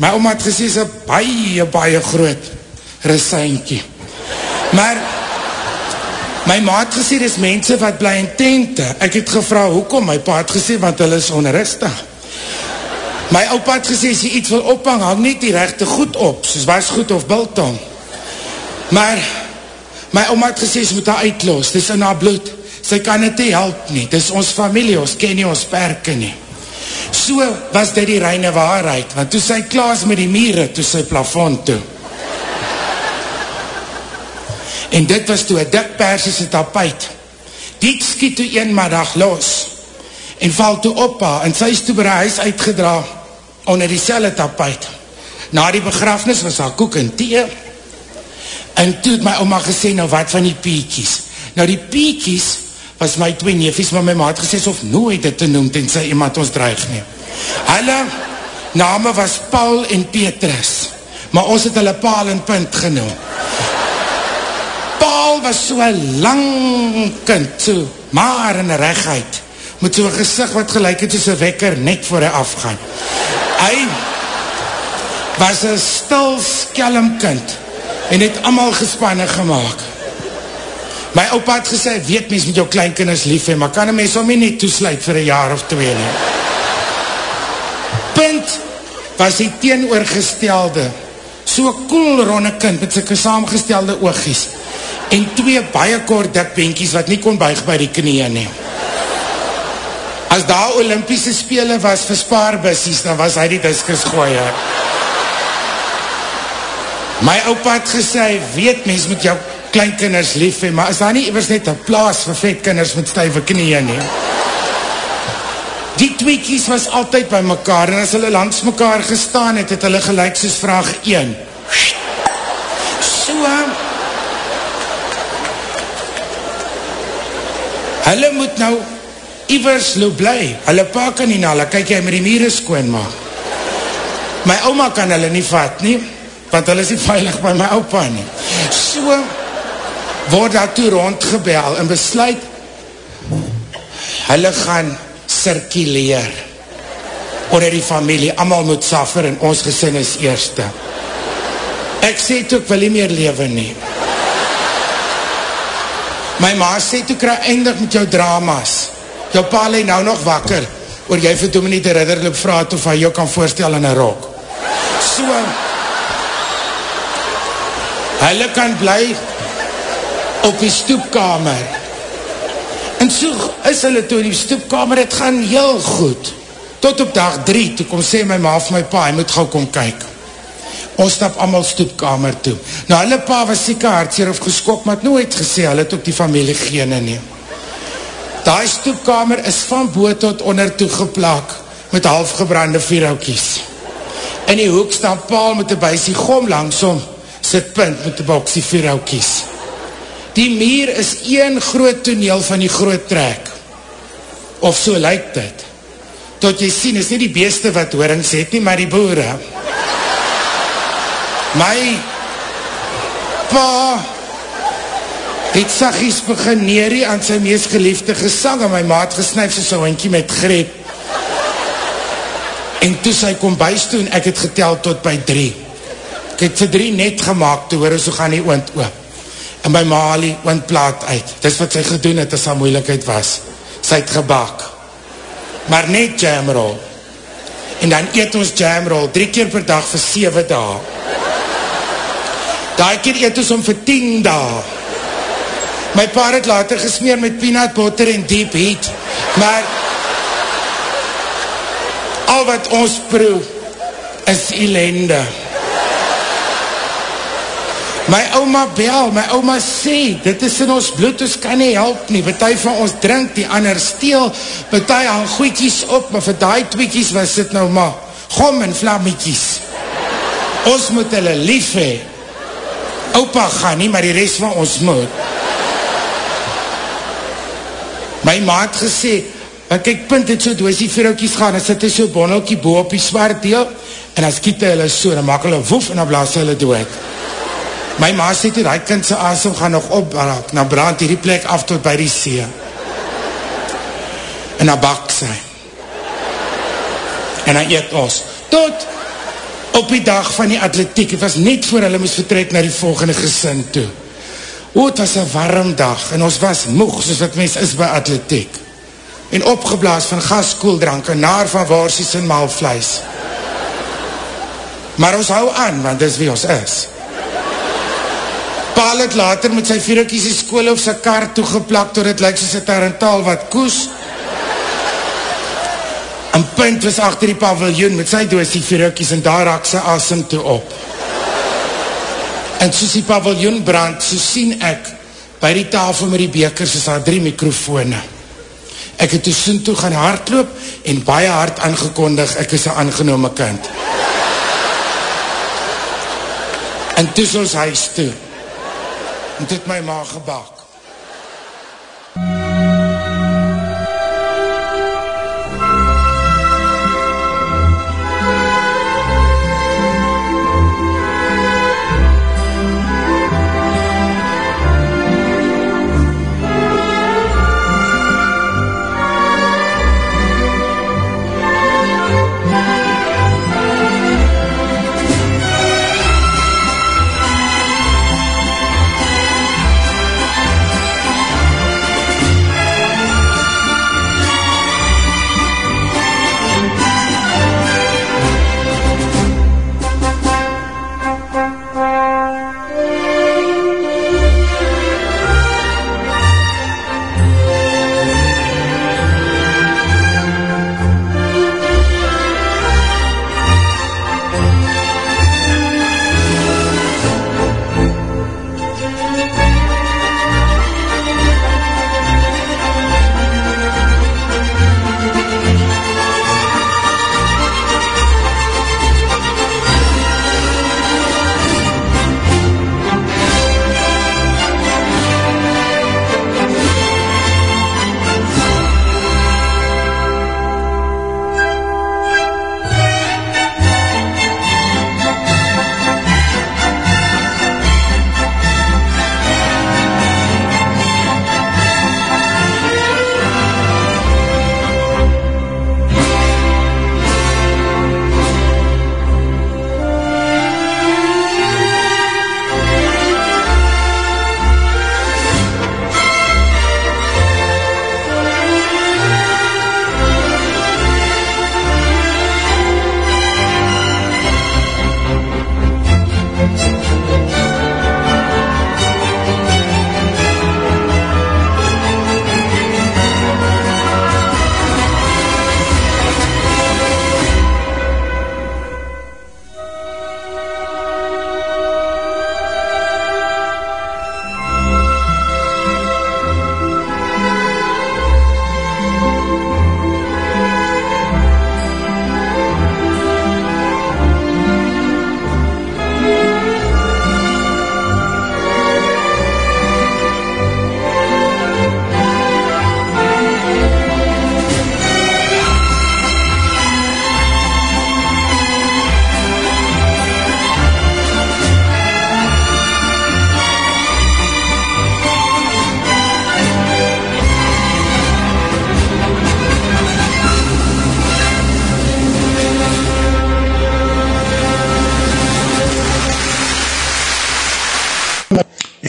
My oma het gesê, sy baie, baie groot resynkie. Maar, my ma het gesê, dis mense wat bly in tente. Ek het gevra, hoekom? My pa het gesê, want hulle is onrustig. My opa het gesê, as jy iets wil ophang, hang net die rechte goed op, soos was goed of biltong. Maar, my oma het gesê, sy moet haar uitloos, dis in haar bloed. Sy kan het nie help nie, dis ons familie, ons ken nie ons perke nie. So was dit die reine waarheid, want toe sy klaas met die miere, toe sy plafond toe. En dit was toe een dik persiese tapuit. Die skiet toe een middag los en val toe op haar en sy is toe by die huis uitgedra onder die selle tapuit. Na die begrafnis was haar koek en thee en toe het my oma gesê, nou wat van die piekies? Nou die piekies was my twee neefies, maar my ma het gesê, of nooit dit te noem, tenzij iemand ons dreig neem. Hulle name was Paul en Petrus, maar ons het hulle Paul en Punt genoem. Paul was so lang kind, so maar in regheid, met so'n gezicht wat gelijk het soos een wekker net voor hy afgaan. Hy was een stil skelm kind en het allemaal gespanne gemaakt. My opa het gesê, weet mens met jou kleinkinders lief hee, maar kan een mens om nie nie toesluit vir een jaar of twee nie. Punt was die teenoorgestelde, so cool ronde kind met syke saamgestelde oogies en twee baie kort dik benkies wat nie kon buig by die knieën nie. As daar Olympiese spele was vir spaarbussies, dan was hy die diskus gooier. My opa het gesê, weet mens moet jou kleinkinders lief hee, maar is daar nie evers net een plaas vir vetkinders met stuive knieën nie? Die tweekies was altyd by mekaar en as hulle langs mekaar gestaan het, het hulle gelijk soos vraag 1. So, hulle moet nou ivers lo bly. Hulle pa kan nie na, hulle kyk jy met die mire skoon maak. My oma kan hulle nie vat nie, want hulle is nie veilig by my opa nie. So, word daartoe rondgebel en besluit, hulle gaan circuleer onder die familie, allemaal moet saffer en ons gesin is eerste. Ek sê toe, ek wil nie meer leven nie. My ma sê toe, kry eindig met jou dramas. Jou pa lê nou nog wakker, oor jy vir Dominie de Ridder loop vraag of hy jou kan voorstel in een rok. So, hulle kan bly op die stoepkamer. En so is hulle toe in die stoepkamer, het gaan heel goed. Tot op dag drie, toe kom sê my ma of my pa, hy moet gauw kom kyk. Ons stap allemaal stoepkamer toe. Nou, hulle pa was sieke hartseer of geskok, maar het nooit gesê, hulle het ook die familie gene neem. Daai stoepkamer is van boot tot onder toe geplak, met halfgebrande vierhoutjies. In die hoek staan paal met die buisie gom langsom, sit punt met die boksie vierhoutjies. Die meer is een groot toneel van die groot trek. Of so lyk dit. Tot jy sien, is nie die beeste wat hoorings het nie, maar die boere. My, pa het sagies begin neerie aan sy meest geliefde gesang en my maat gesnuif soos een hondkie met greep. En toe sy kom buis toe en ek het getel tot by drie. Ek het vir drie net gemaakt, toe hoor so gaan die oond oop. En my ma haal die oondplaat uit. Dis wat sy gedoen het as haar moeilikheid was. Sy het gebak. Maar net jamroll. En dan eet ons jamroll drie keer per dag vir 7 dae. Daai keer eet ons om vir 10 dae. My pa het later gesmeer met peanut butter en deep heat. Maar al wat ons proe is ellende. My ouma bel, my ouma sê, dit is in ons bloed, ons kan nie help nie, betuie van ons drink, die ander steel, betuie hang goeikies op, maar vir die tweekies was dit nou maar, gom en vlammetjies. Ons moet hulle lief hee. Opa gaan nie, maar die rest van ons moet. My maat gesê, want kyk, punt het so doosie vrouwkies gaan, en sit hy so bonnelkie bo op die zwart deel, en dan skiet hy hulle so, dan maak hulle woef, en dan blaas hulle dood. My ma sê toe, die kind sy asem gaan nog opbraak, dan brand hierdie plek af tot by die see. En dan bak sy. En dan eet ons. Tot op die dag van die atletiek, het was net voor hulle moes vertrek na die volgende gesin toe. O, het was een warm dag, en ons was moeg, soos wat mens is by atletiek. En opgeblaas van gaskoeldrank, en naar van waarsies en maalvleis. Maar ons hou aan, want dis wie ons is. Paal het later met sy vierhoekies die skool op sy kaart toegeplak, door het lyk soos het tarantaal wat koes. En punt was achter die paviljoen met sy doosie vierhoekies, en daar raak sy asem toe op. En soos die paviljoen brand, so sien ek, by die tafel met die bekers is daar drie mikrofone. Ek het toe soen toe gaan hardloop, en baie hard aangekondig, ek is een aangenome kind. En toe is ons huis toe, en toe het my ma gebak.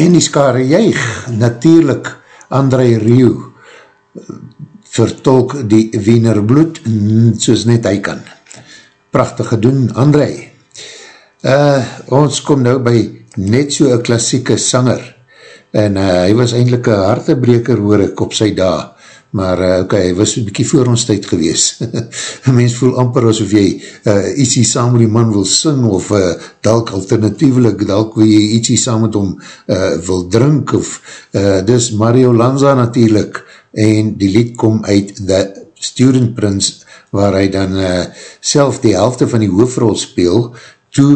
En die skare juig, natuurlijk André Rieu vertolk die Wiener bloed soos net hy kan. Prachtig gedoen, André. Uh, ons kom nou by net so een klassieke sanger en uh, hy was eindelijk een hartebreker hoor ek op sy dag maar uh, ok, hy was een bykie voor ons tyd gewees. mens voel amper asof jy uh, ietsie saam met die man wil sing, of uh, dalk alternatievelik, dalk wil jy ietsie saam met hom uh, wil drink, of uh, dis Mario Lanza natuurlijk, en die lied kom uit The Student Prince, waar hy dan uh, self die helfte van die hoofrol speel, toe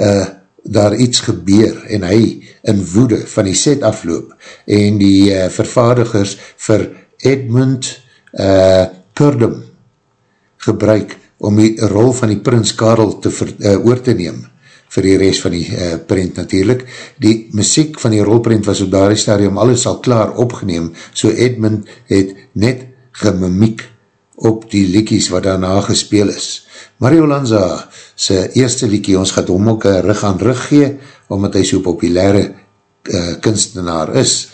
uh, daar iets gebeur, en hy in woede van die set afloop, en die uh, vervaardigers vir Edmund uh, Purdom gebruik om die rol van die prins Karel te ver, uh, oor te neem vir die rest van die uh, print natuurlijk. Die muziek van die rolprint was op daar stadium alles al klaar opgeneem, so Edmund het net gemimiek op die liekies wat daarna gespeel is. Mario Lanza sy eerste liekie, ons gaat hom ook rug aan rug gee, omdat hy so populaire uh, kunstenaar is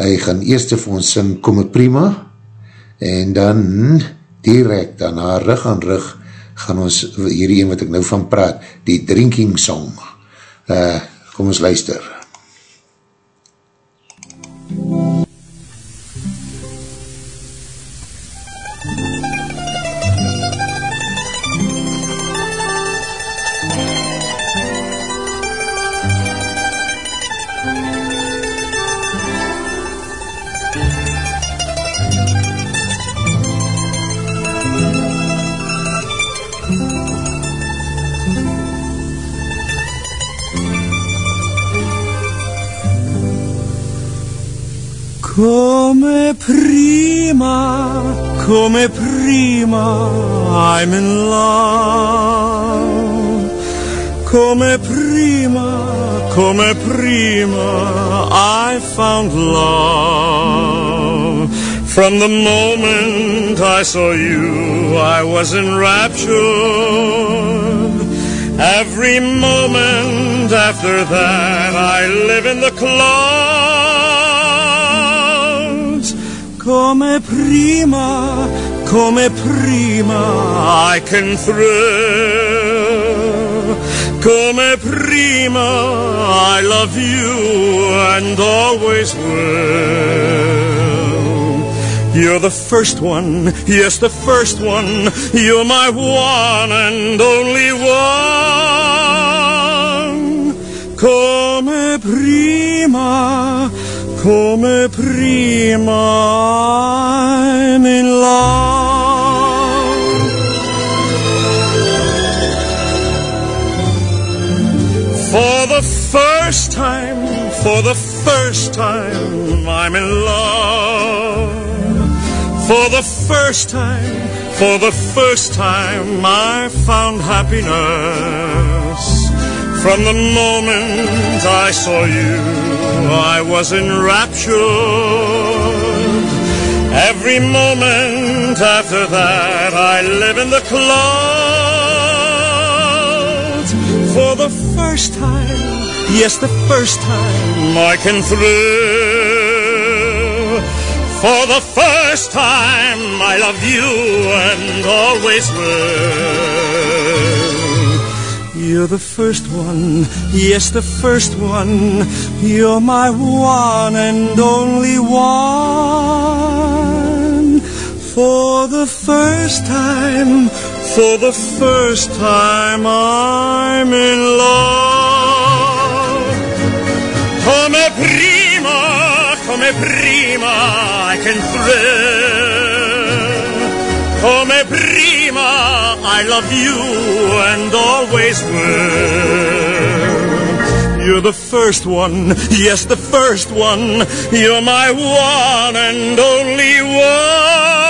hy gaan eerst vir ons sing Kom het prima en dan direct daarna rug aan rug gaan ons hierdie een wat ek nou van praat die drinking song. Uh, kom ons luister Come prima, come prima, I'm in love. Come prima, come prima, I found love. From the moment I saw you, I was enraptured. Every moment after that, I live in the clouds. Come prima, come prima, I can thrill. Come prima, I love you and always will. You're the first one, yes, the first one. You're my one and only one. Come prima, come prima, I'm in love. For the first time, for the first time, I'm in love. For the first time, for the first time, I found happiness. From the moment I saw you, I was enraptured. Every moment after that, I live in the clouds. For the first time, yes, the first time, I can thrill. For the first time, I love you and always will. You're the first one, yes, the first one. You're my one and only one. For the first time, for the first time, I'm in love. Come prima, come prima, I can thrill. Come prima, I love you and always will. You're the first one, yes, the first one. You're my one and only one.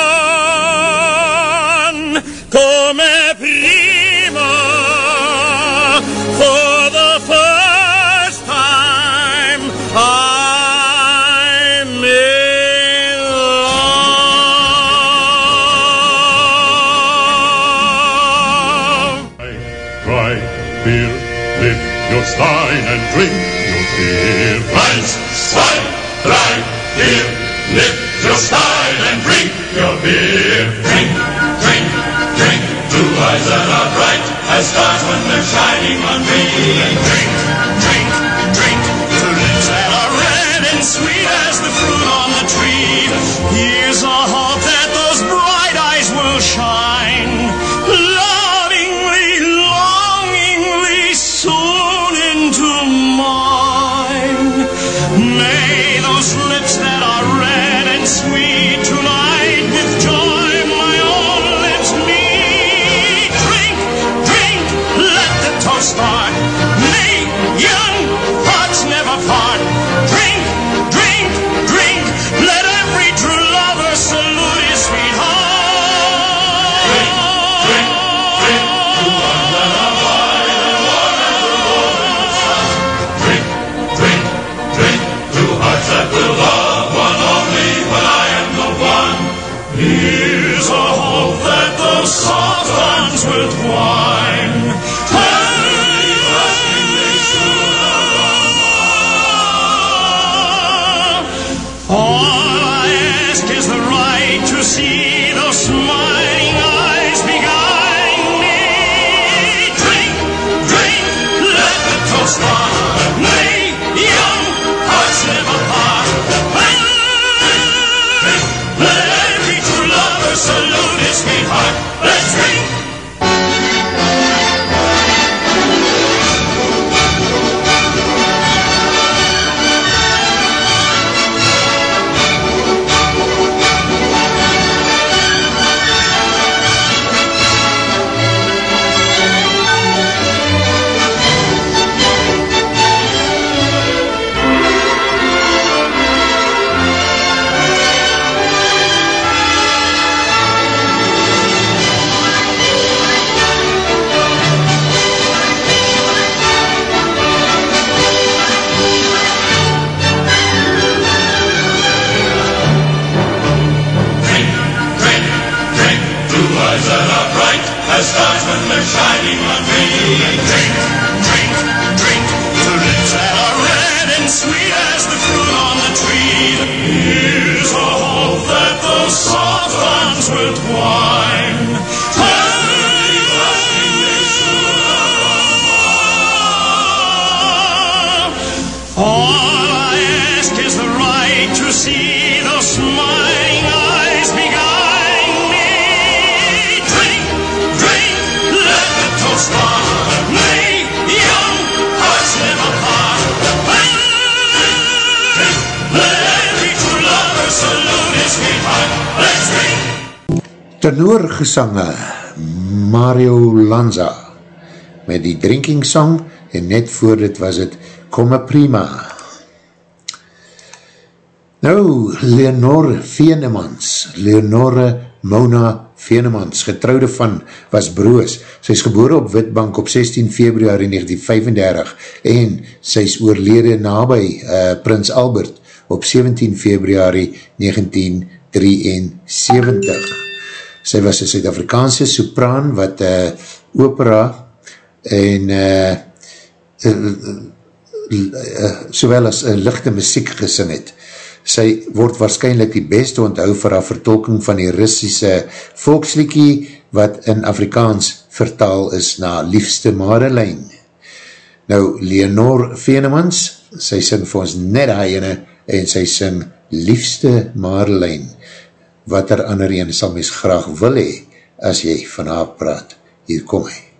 sang en net voor dit was het Come Prima. Nou, Leonore Venemans, Leonore Mona Venemans, getrouwde van, was broos. Sy is gebore op Witbank op 16 februari 1935 en sy is oorlede nabij uh, Prins Albert op 17 februari 1973. Sy was een Suid-Afrikaanse sopraan wat uh, opera en uh, uh, uh, sowel as eh, uh, lichte muziek gesing het. Sy word waarschijnlijk die beste onthou vir haar vertolking van die Russische volksliekie wat in Afrikaans vertaal is na Liefste Madeleine. Nou, Leonor Venemans, sy sing vir ons net die ene en sy sing Liefste Madeleine. Wat er ander ene sal mens graag wil hee as jy van haar praat. Hier kom hy.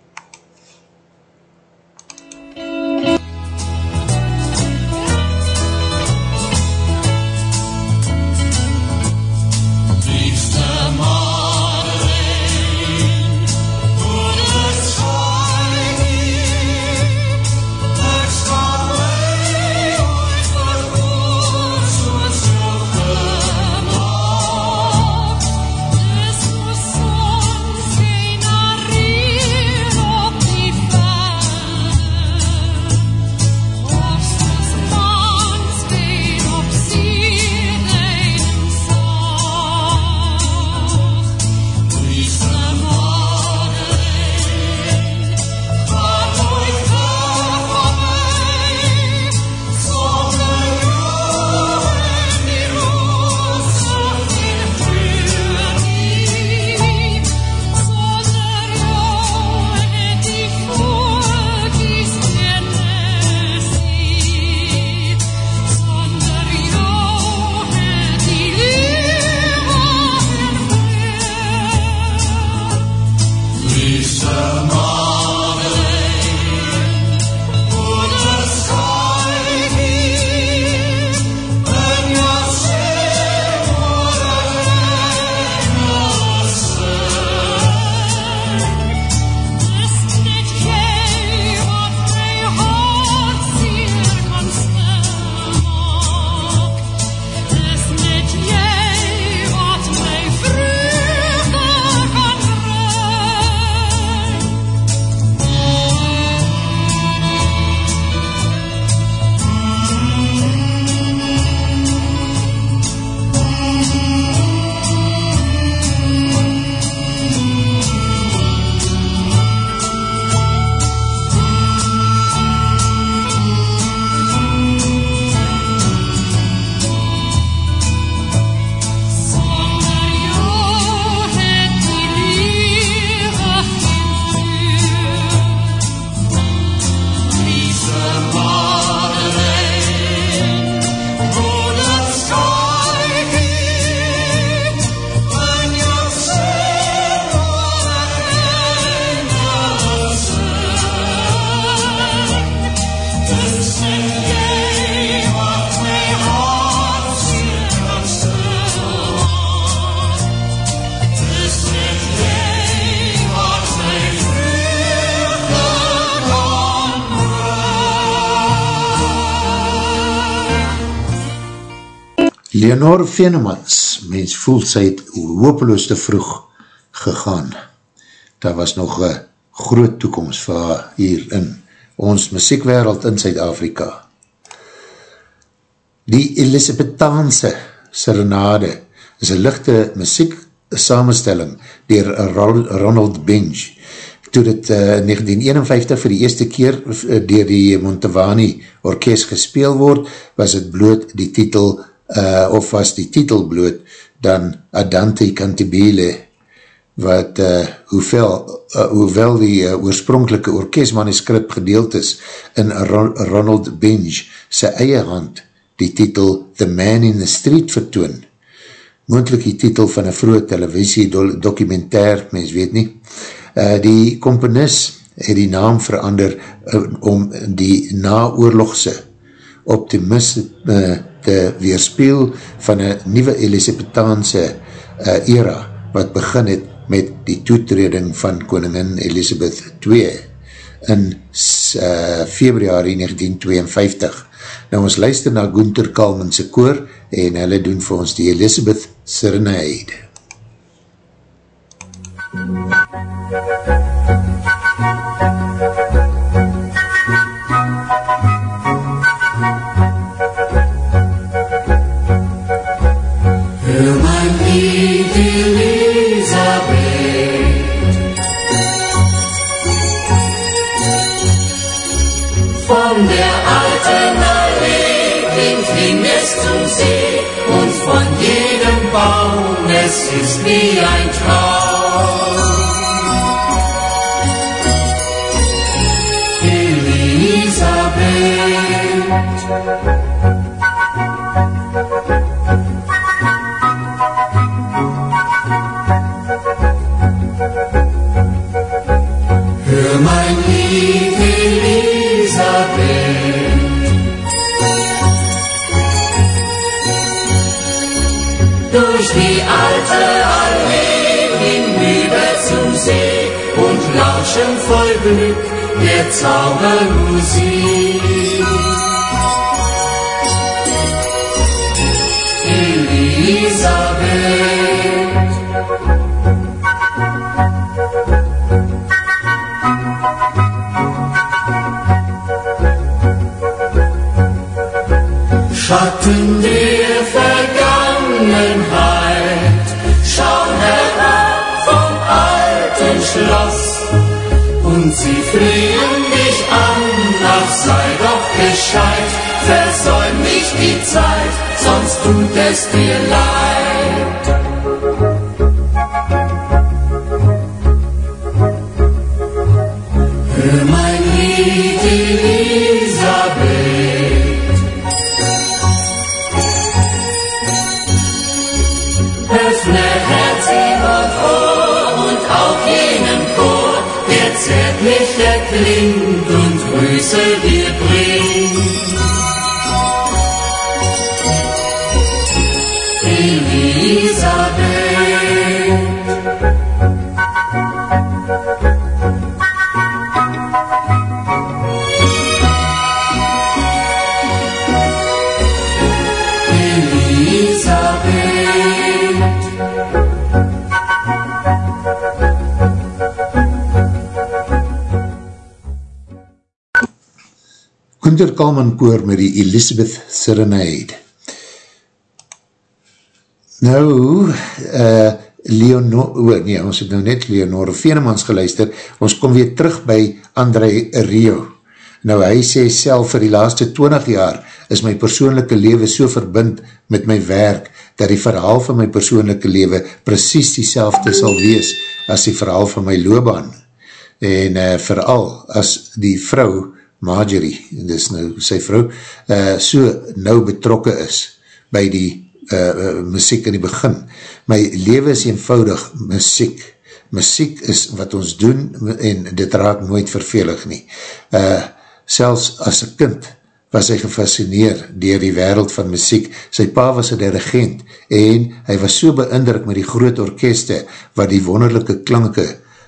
Leonore Venemans, mens voel sy het hopeloos te vroeg gegaan. Daar was nog een groot toekomst vir haar hier in ons muziekwereld in Zuid-Afrika. Die Elisabethaanse Serenade is een lichte muziek samenstelling dier Ronald Benj. Toe dit uh, 1951 vir die eerste keer uh, dier die Montevani orkest gespeel word, was het bloot die titel, uh, of was die titel bloot, dan Adante Cantibile, wat uh, hoeveel, uh, hoewel die uh, oorspronkelike orkestmanuscript gedeeld is in Ron Ronald Benj sy eie hand die titel The Man in the Street vertoon. Moendlik die titel van een vroege televisie documentair, mens weet nie. Uh, die komponist het die naam verander uh, om die naoorlogse optimisme te weerspeel van een nieuwe Elisabethaanse uh, era wat begin het met die toetreding van koningin Elisabeth II in uh, februari 1952. Nou ons luister na Gunther Kalmanse koor en hulle doen vir ons die Elizabeth Serenade. Hör mein Lied, Elisabeth, von der alten Allee klingt wie es zum See und von jedem Baum, es ist wie ein Traum. Hör mein Lied, Elisabeth. Durch die alte Allee hinüber zum See und lauschen voll Glück der Zaubermusik. Elisabeth. Schatten der Vergangenheit schauen herab vom alten Schloss und sie flehen dich an, ach sei doch gescheit, versäum nicht die Zeit, sonst tut es dir leid. Zärtlicher klingt und Grüße dir bringt. Elisabeth. Gunther Kalman koor met die Elizabeth Serenade. Nou, uh, Leonor, oh, nee, ons het nou net Leonore Venemans geluister, ons kom weer terug by André Rio. Nou, hy sê self vir die laaste 20 jaar is my persoonlijke leven so verbind met my werk, dat die verhaal van my persoonlijke leven precies die selfde sal wees as die verhaal van my loopbaan. En uh, vooral as die vrou, Marjorie, dis nou sy vrou, uh, so nou betrokke is by die uh, uh, muziek in die begin. My leven is eenvoudig muziek. Muziek is wat ons doen en dit raak nooit vervelig nie. Uh, selfs as een kind was hy gefascineer dier die wereld van muziek. Sy pa was een dirigent en hy was so beindruk met die groot orkeste wat die wonderlijke klanke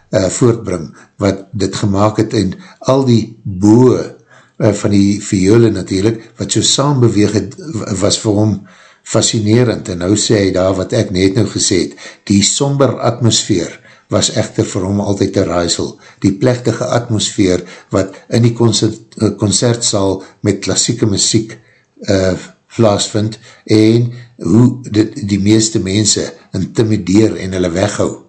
uh, voortbring, wat dit gemaakt het en al die boe uh, van die viole natuurlijk, wat so saam beweeg het, was vir hom fascinerend, en nou sê hy daar wat ek net nou gesê het, die somber atmosfeer was echter vir hom altyd een raaisel. Die plechtige atmosfeer wat in die concert, uh, concertsaal met klassieke muziek uh, plaasvind en hoe die, die meeste mense intimideer en hulle weghou.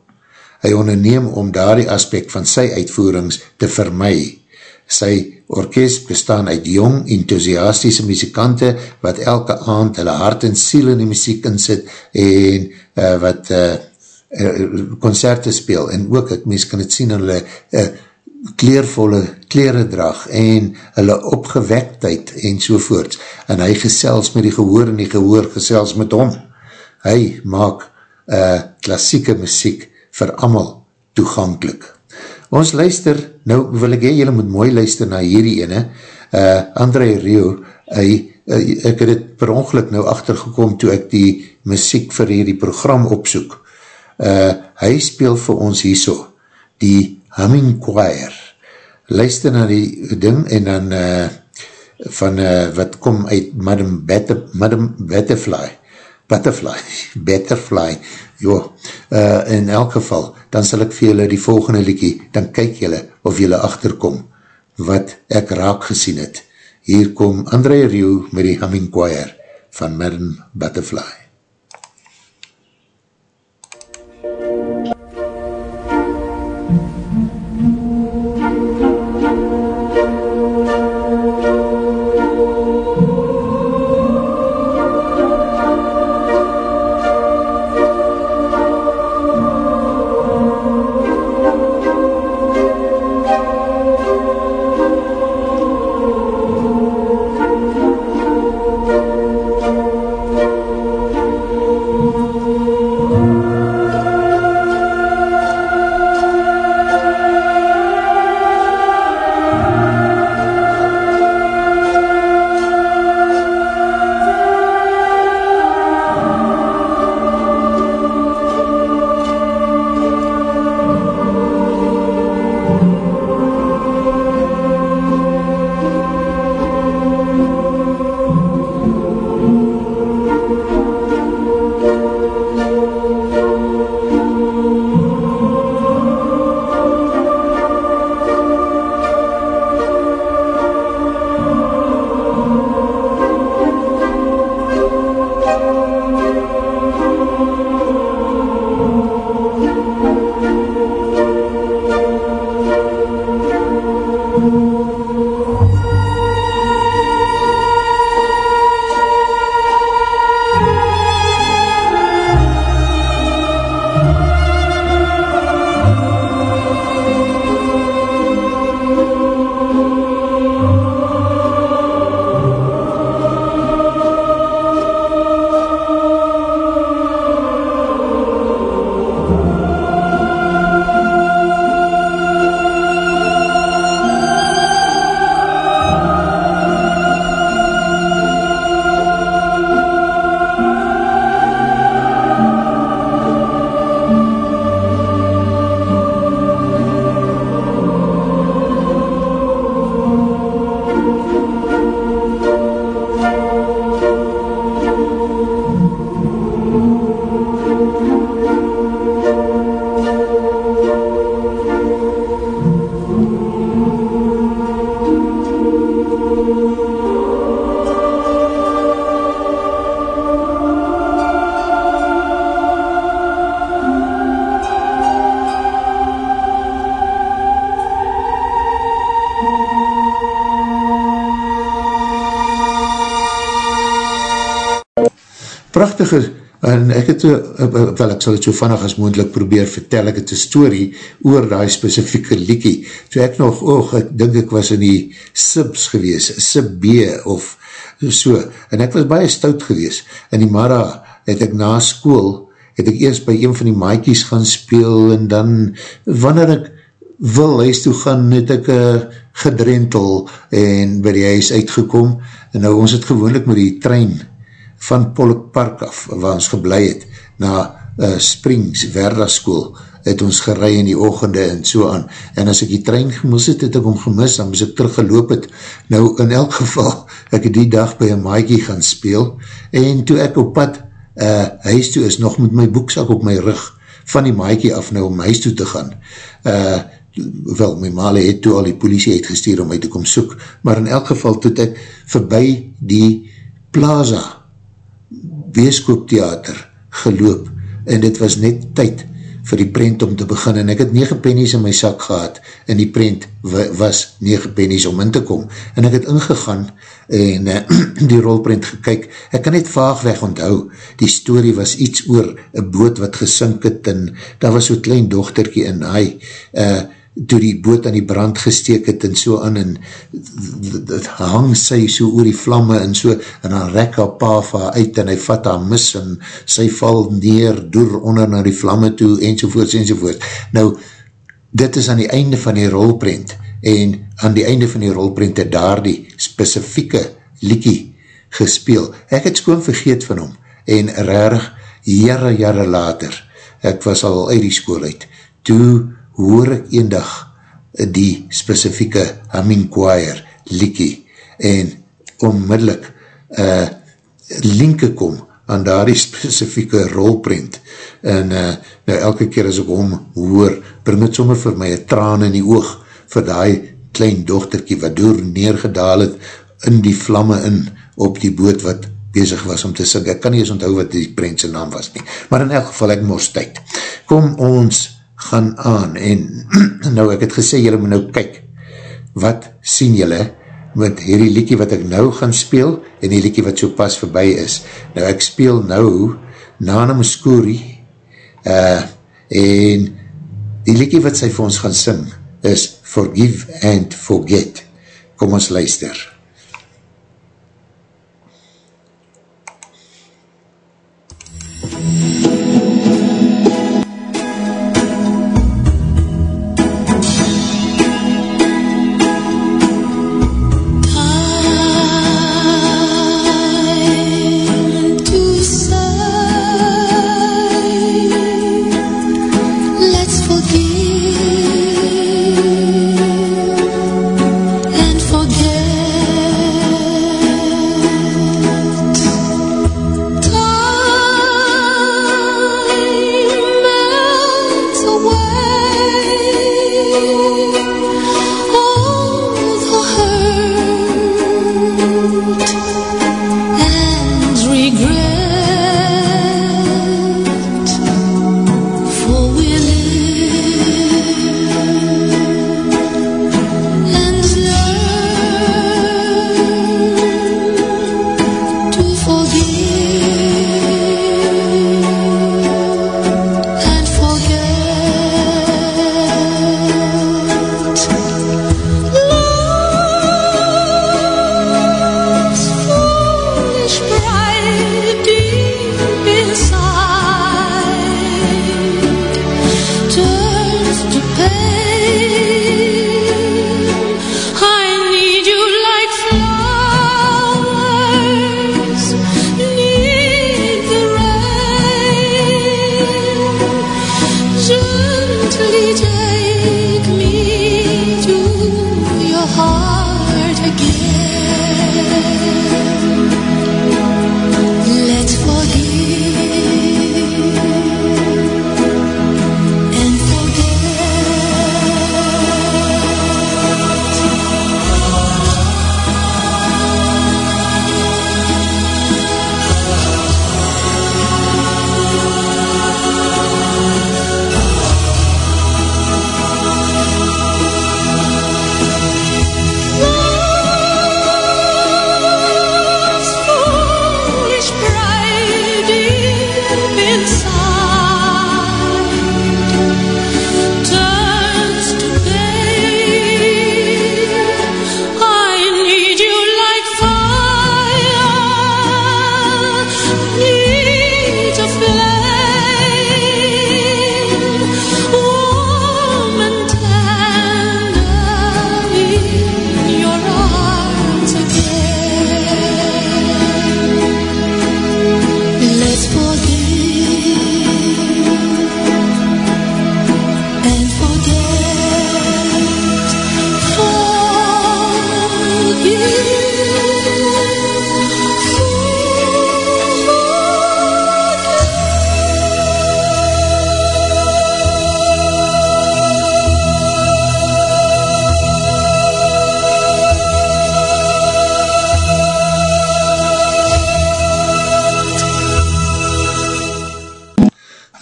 Hy onderneem om daar die aspect van sy uitvoerings te vermy. Sy orkest bestaan uit jong, enthousiastische muzikante wat elke aand hulle hart en siel in die muziek insit en uh, wat uh, concerte speel en ook, ek mens kan het sien hulle uh, kleervolle kleredrag en hulle opgewektheid en sovoorts en hy gesels met die gehoor en die gehoor gesels met hom. Hy maak uh, klassieke muziek vir amal toegankelijk. Ons luister, nou wil ek hee, jylle moet mooi luister na hierdie ene, uh, André Rio, hy, uh, ek het het per ongeluk nou achtergekom toe ek die muziek vir hierdie program opsoek. Uh, hy speel vir ons hierso, die Humming Choir. Luister na die ding en dan uh, van uh, wat kom uit Madam, Butter, Madam Butterfly, Butterfly, Butterfly, jo, uh, in elk geval, dan sal ek vir julle die volgende liekie, dan kyk julle of julle achterkom wat ek raak gesien het. Hier kom André Rieu met die Humming Choir van Madam Butterfly. Ek het, uh, wel ek sal het so vannig as moendlik probeer vertel, ek het een story oor die specifieke liekie, toe ek nog, oog, ek dink ek was in die SIBs gewees, SIB B of so, en ek was baie stout gewees, en die Mara het ek na school, het ek eerst by een van die maaikies gaan speel, en dan, wanneer ek wil huis toe gaan, het ek uh, gedrentel, en by die huis uitgekom, en nou ons het gewoonlik met die trein, van Polk Park af, waar ons geblei het, na uh, Springs, Verda School, het ons gerei in die ochende en so aan. En as ek die trein gemis het, het ek hom gemis, dan moes ek teruggeloop het. Nou, in elk geval, ek het die dag by een maaikie gaan speel, en toe ek op pad uh, huis toe is, nog met my boeksak op my rug, van die maaikie af nou om huis toe te gaan. Uh, wel, my male het toe al die politie uitgestuur om my te kom soek, maar in elk geval toe ek voorbij die plaza weeskooptheater geloop, en dit was net tyd vir die prent om te begin, en ek het 9 pennies in my sak gehad, en die prent was 9 pennies om in te kom, en ek het ingegaan, en uh, die rolprent gekyk, ek kan net vaagweg onthou, die story was iets oor een boot wat gesink het, en daar was so'n klein dochterkie, en hy, uh, toe die boot aan die brand gesteek het en so aan en hang sy so oor die vlamme en so en dan rek haar pa van uit en hy vat haar mis en sy val neer door onder na die vlamme toe enzovoorts enzovoorts. Nou, dit is aan die einde van die rolprent en aan die einde van die rolprent het daar die specifieke liekie gespeel. Ek het skoon vergeet van hom en rarig jare jare later, ek was al uit die school uit, toe hoor ek een dag die specifieke Humming Choir liekie en onmiddellik uh, linke kom aan daar die specifieke rolprint en uh, nou elke keer as ek hom hoor, bring het sommer vir my een traan in die oog vir die klein dochterkie wat door neergedaal het in die vlamme in op die boot wat bezig was om te sing. Ek kan nie eens onthou wat die prentse naam was nie. Maar in elk geval ek moest tyd. Kom ons gaan aan en nou ek het gesê, jylle moet nou kyk, wat sien jylle met hierdie liekie wat ek nou gaan speel en die liekie wat so pas voorbij is. Nou ek speel nou Nana Muscuri uh, en die liekie wat sy vir ons gaan sing is Forgive and Forget. Kom ons luister. Time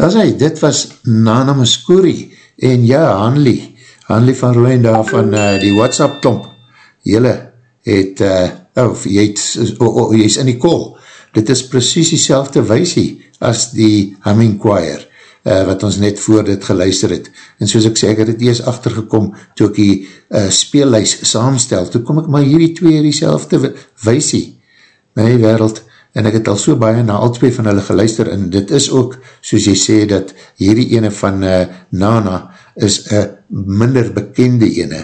was hy, dit was Nana Muscuri, en ja, Hanley, Hanley van daar van uh, die WhatsApp klomp, jylle het, uh, oh, jy, het, oh, oh, jy is in die kool, dit is precies die selfde weisie as die Humming Choir, uh, wat ons net voor dit geluister het, en soos ek sê, ek het het eers achtergekom, toe ek die uh, speellijs saamstel, toe kom ek maar hierdie twee die selfde weisie, my wereld, en ek het al so baie na al twee van hulle geluister, en dit is ook, soos jy sê, dat hierdie ene van uh, Nana is een minder bekende ene,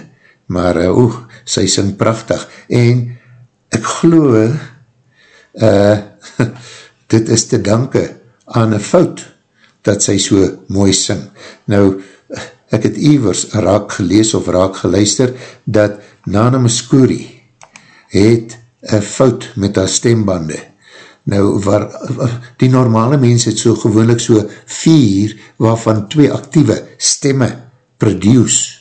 maar uh, oeh, sy sing prachtig, en ek geloof, uh, dit is te danke aan een fout, dat sy so mooi sing. Nou, ek het Ivers raak gelees of raak geluister, dat Nana Muscuri het een fout met haar stembande, Nou, waar, die normale mens het so gewoonlik so vier, waarvan twee actieve stemme produce.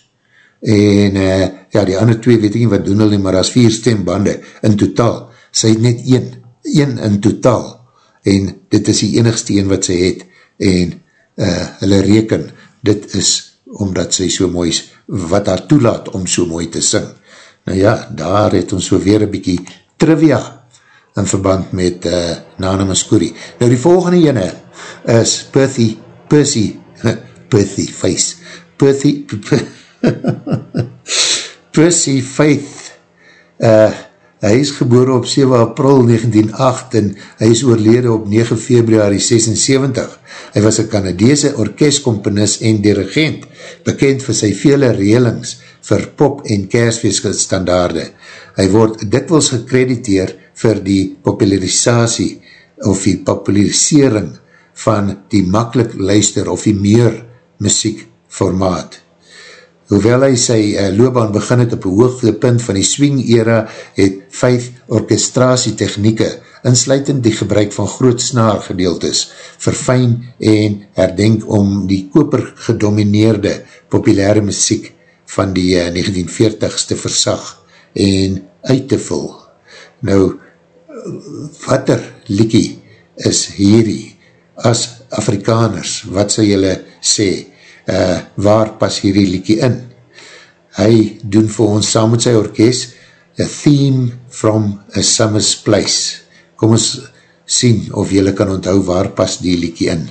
En uh, ja, die ander twee weet ek nie wat doen hulle, maar as vier stembande in totaal. Sy het net een, een in totaal. En dit is die enigste een wat sy het. En uh, hulle reken, dit is omdat sy so mooi is, wat haar toelaat om so mooi te sing. Nou ja, daar het ons so weer een bykie trivia in verband met uh, Nana Muscuri. Nou die volgende ene is Perthy, Percy, Perthy Face, Perthy, Percy Faith, uh, hy is geboren op 7 april 1908 en hy is oorlede op 9 februari 76. Hy was een Canadeese orkestkomponist en dirigent, bekend vir sy vele reelings vir pop en kersfeeststandaarde. Hy word dikwels gekrediteer vir die popularisatie of die popularisering van die makkelijk luister of die meer muziekformaat. Hoewel hy sy uh, loopbaan begin het op hoogte punt van die swing era, het vijf orkestratietechnieke, insluitend die gebruik van groot snaar gedeeltes, verfijn en herdenk om die koper gedomineerde populaire muziek van die uh, 1940s te versag en uit te vul. Nou, wat er liekie is hierdie as Afrikaners, wat sal julle sê, uh, waar pas hierdie liekie in? Hy doen vir ons saam met sy orkest A Theme from a Summer's Place. Kom ons sien of julle kan onthou waar pas die liekie in.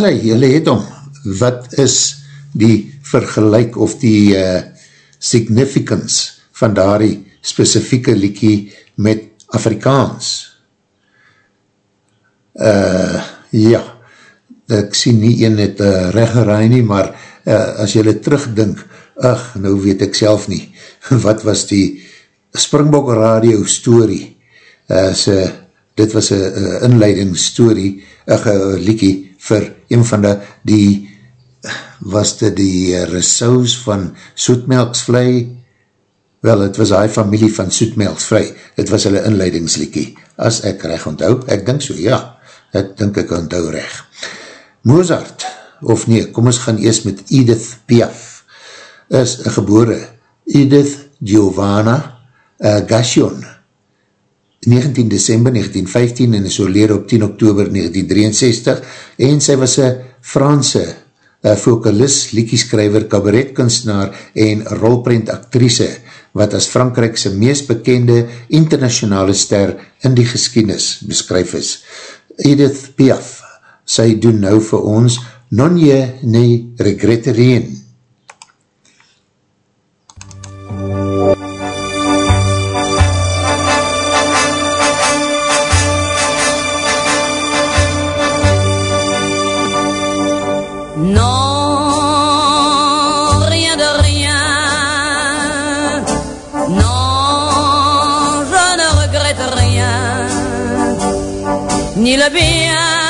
Daar is hy, jylle het om, wat is die vergelijk of die uh, significance van daardie specifieke liekie met Afrikaans? Uh, ja, ek sien nie een het uh, reggeraai nie, maar uh, as jylle terugdink, ach, nou weet ek self nie, wat was die Springbok Radio story, uh, sy, dit was een inleiding story, een liekie vir een van die, die was dit die resous van soetmelksvlei, wel, het was die familie van soetmelksvlei, het was hulle inleidingsliekie, as ek reg onthou, ek dink so, ja, ek dink ek onthou reg. Mozart, of nee, kom ons gaan eers met Edith Piaf, is gebore Edith Giovanna uh, Gassion, 19 december 1915 en is oorleer op 10 oktober 1963 en sy was een Franse uh, vocalist, liekieskrijver, cabaretkunstenaar en rolprent actrice wat as Frankrijkse meest bekende internationale ster in die geskienis beskryf is. Edith Piaf, sy doen nou vir ons Non je ne regrette rien. 你那边。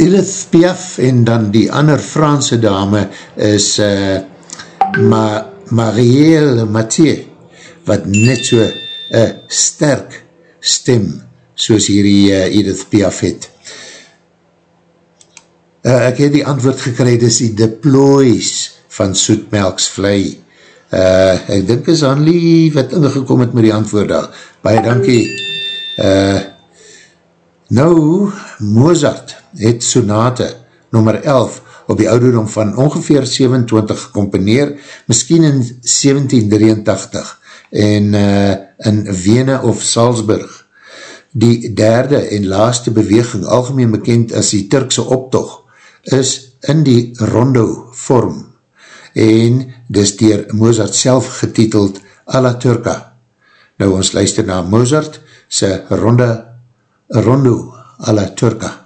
Edith Piaf en dan die ander Franse dame is uh, Ma Marielle Mathieu wat net so een sterk stem soos hierdie uh, Edith Piaf het. Uh, ek het die antwoord gekry, dis die deploys van soetmelksvlei. Uh, ek dink is Anlie wat ingekom het met die antwoord daar. Baie dankie. Uh, nou, Mozart het sonate nummer 11 op die ouderdom van ongeveer 27 gecomponeer, miskien in 1783 en uh, in Wene of Salzburg. Die derde en laaste beweging, algemeen bekend as die Turkse optocht, is in die rondo vorm en dis dier Mozart self getiteld A la Turca. Nou ons luister na Mozart sy ronde, rondo a la Turca.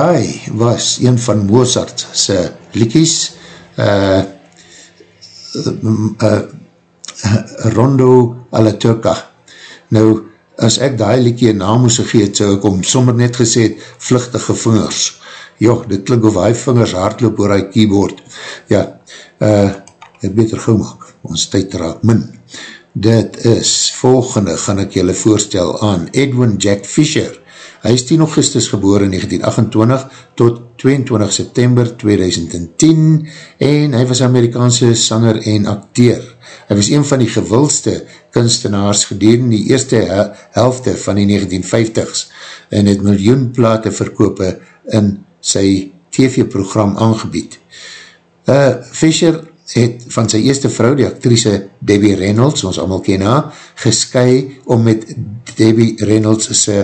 Daai was een van Mozart se liedjies uh, uh, Rondo alla Turca. Nou, as ek liedjie een naam moes gegeet, so ek om sommer net gesê het, vluchtige vingers. Joh, dit klink of hy vingers hardloop oor hy keyboard. Ja, uh, het beter gauw maak, ons tyd raak min. Dit is, volgende gaan ek julle voorstel aan Edwin Jack Fisher. Hy is 10 augustus geboor in 1928 tot 22 september 2010 en hy was Amerikaanse sanger en acteur. Hy was een van die gewildste kunstenaars gedurende die eerste helfte van die 1950s en het miljoen plate verkope in sy TV-program aangebied. Uh, Fisher het van sy eerste vrou, die actrice Debbie Reynolds, ons allemaal ken haar, gesky om met Debbie Reynolds sy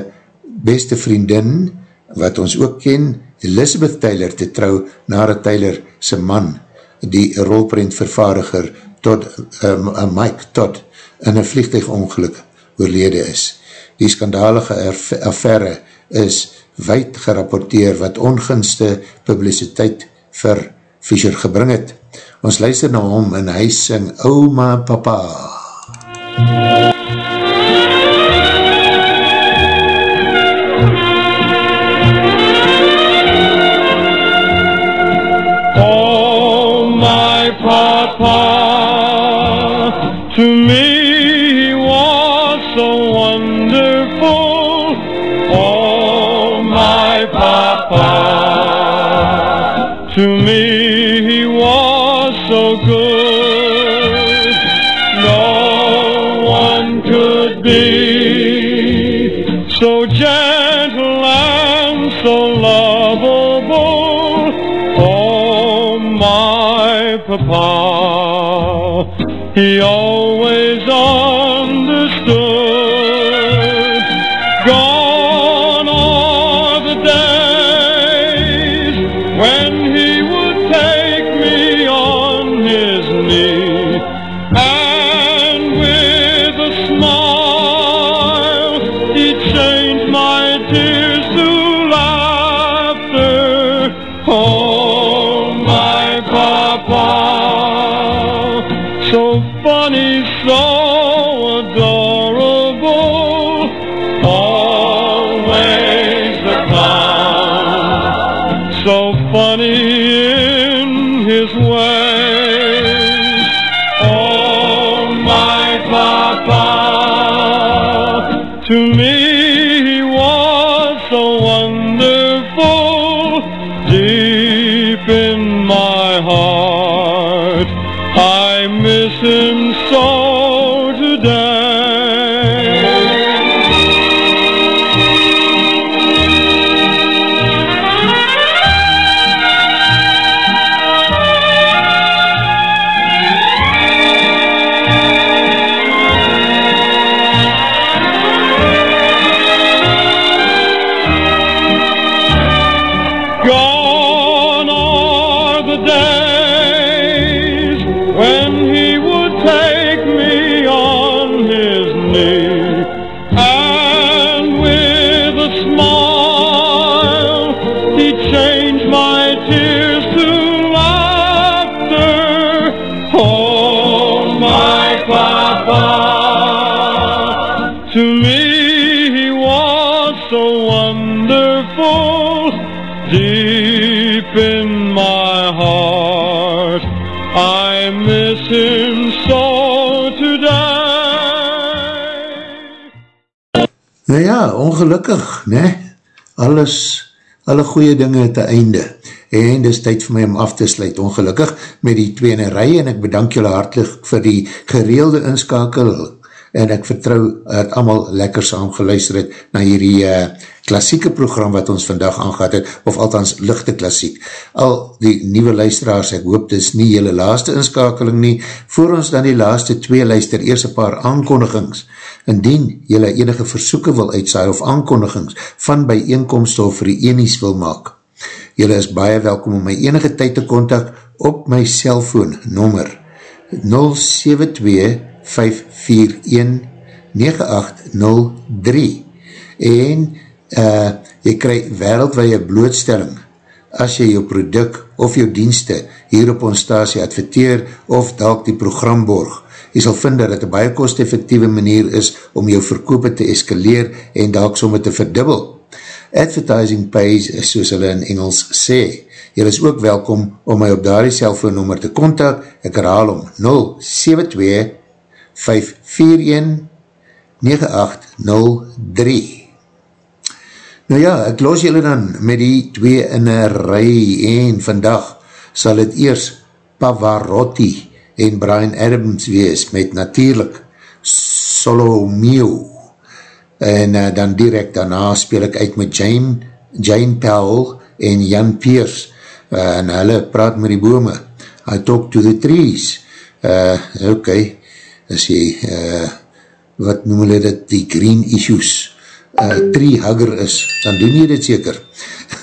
beste vriendin, wat ons ook ken, Elizabeth Taylor te trou, nadat Taylor sy man, die rolprint vervaardiger, tot, um, uh, Mike Todd, in een vliegtuigongeluk oorlede is. Die skandalige affaire is wijd gerapporteer, wat ongunste publiciteit vir Fischer gebring het. Ons luister na hom en hy sing Oma Papa. Oh, to me he was so good. No one could be so gentle and so lovable. Oh, my papa, he ongelukkig, ne? Alles, alle goeie dinge het een einde. En dis tyd vir my om af te sluit, ongelukkig, met die tweene rij, en ek bedank julle hartelijk vir die gereelde inskakel, en ek vertrou dat allemaal lekker saam geluister het na hierdie uh, klassieke program wat ons vandag aangehad het, of althans lichte klassiek. Al die nieuwe luisteraars, ek hoop dis nie jylle laaste inskakeling nie, voor ons dan die laaste twee luister, eers een paar aankondigings. Indien jylle enige versoeken wil uitsaai of aankondigings van bijeenkomst of reenies wil maak, jylle is baie welkom om my enige tyd te kontak op my cellfoon nommer 072 541-9803 en uh, jy krij wereldwee blootstelling as jy jou product of jou dienste hier op ons stasie adverteer of dalk die program borg. Jy sal vind dat het een baie kost-effectieve manier is om jou verkoop te eskaleer en dalk somme te verdubbel. Advertising pays, soos hulle in Engels sê. Jy is ook welkom om my op daar die cellfoonnummer te kontak. Ek herhaal om 072 541-9803. Nou ja, ek los julle dan met die twee in een rij en vandag sal het eers Pavarotti en Brian Adams wees met natuurlijk Solomeo. En uh, dan direct daarna speel ek uit met Jane, Jane Powell en Jan Peers. Uh, en hulle praat met die bome. I talk to the trees. Uh, oké as jy, uh, wat noem hulle dit, die green issues, uh, tree hugger is, dan doen jy dit seker.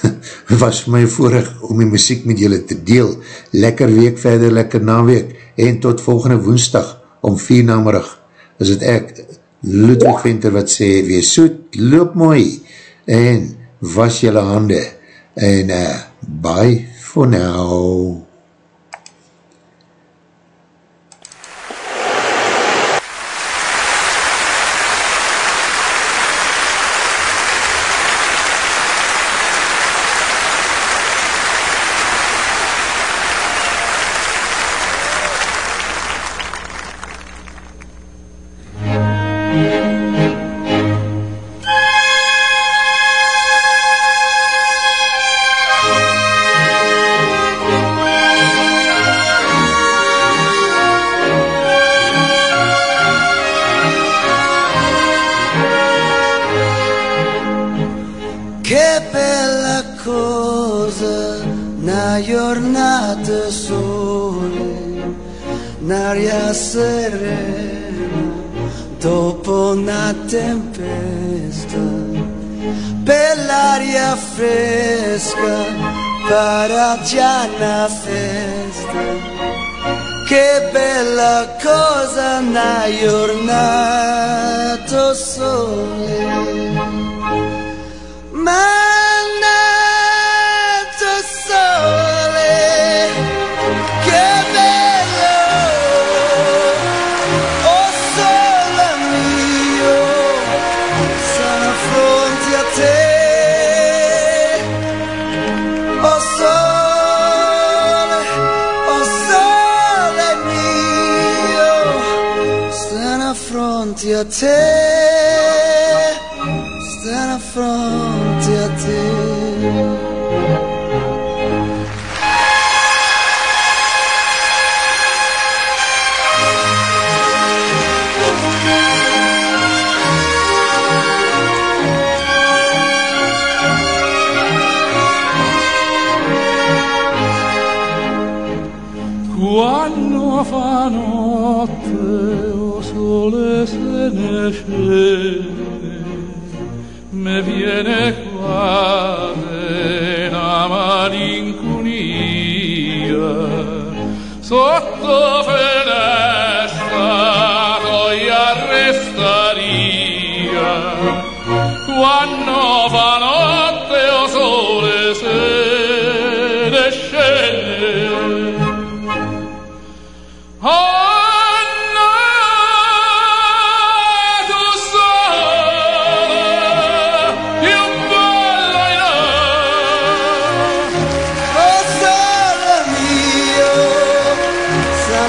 was my voorrecht om die muziek met julle te deel. Lekker week verder, lekker naweek, en tot volgende woensdag, om vier namerig, is het ek, Ludwig Venter, wat sê, wees soet, loop mooi, en was julle hande, en uh, bye for now.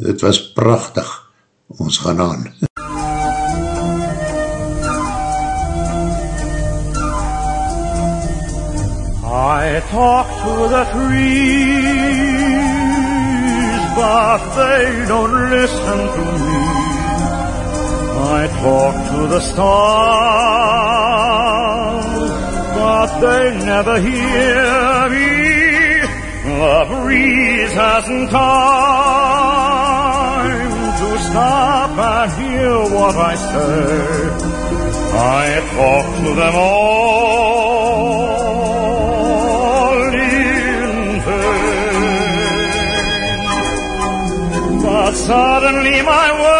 Dit was prachtig. Ons gaan aan. I talk to the trees, but they don't listen to me. I talk to the stars, but they never hear me. The breeze hasn't to stop and hear what I say. I talk to them all in vain. But suddenly my words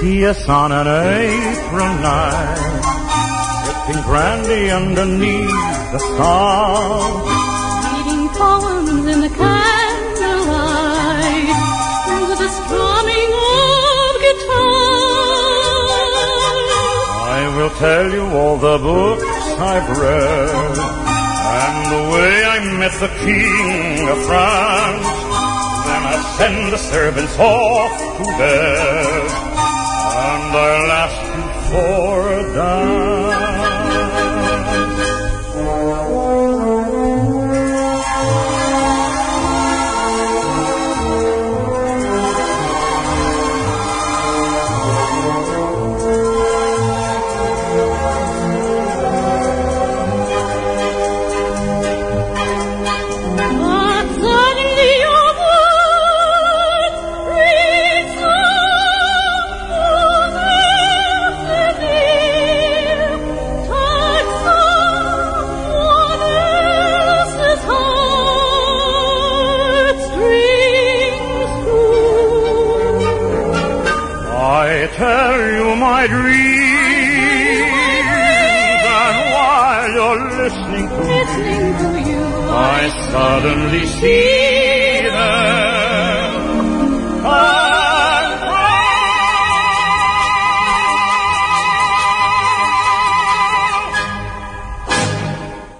see us on an April night, sipping brandy underneath the stars. Reading poems in the candlelight, and with the strumming of guitar. I will tell you all the books I've read, and the way I met the King of France. Then I send the servants off to bed, and I'll ask you for a dance. I suddenly see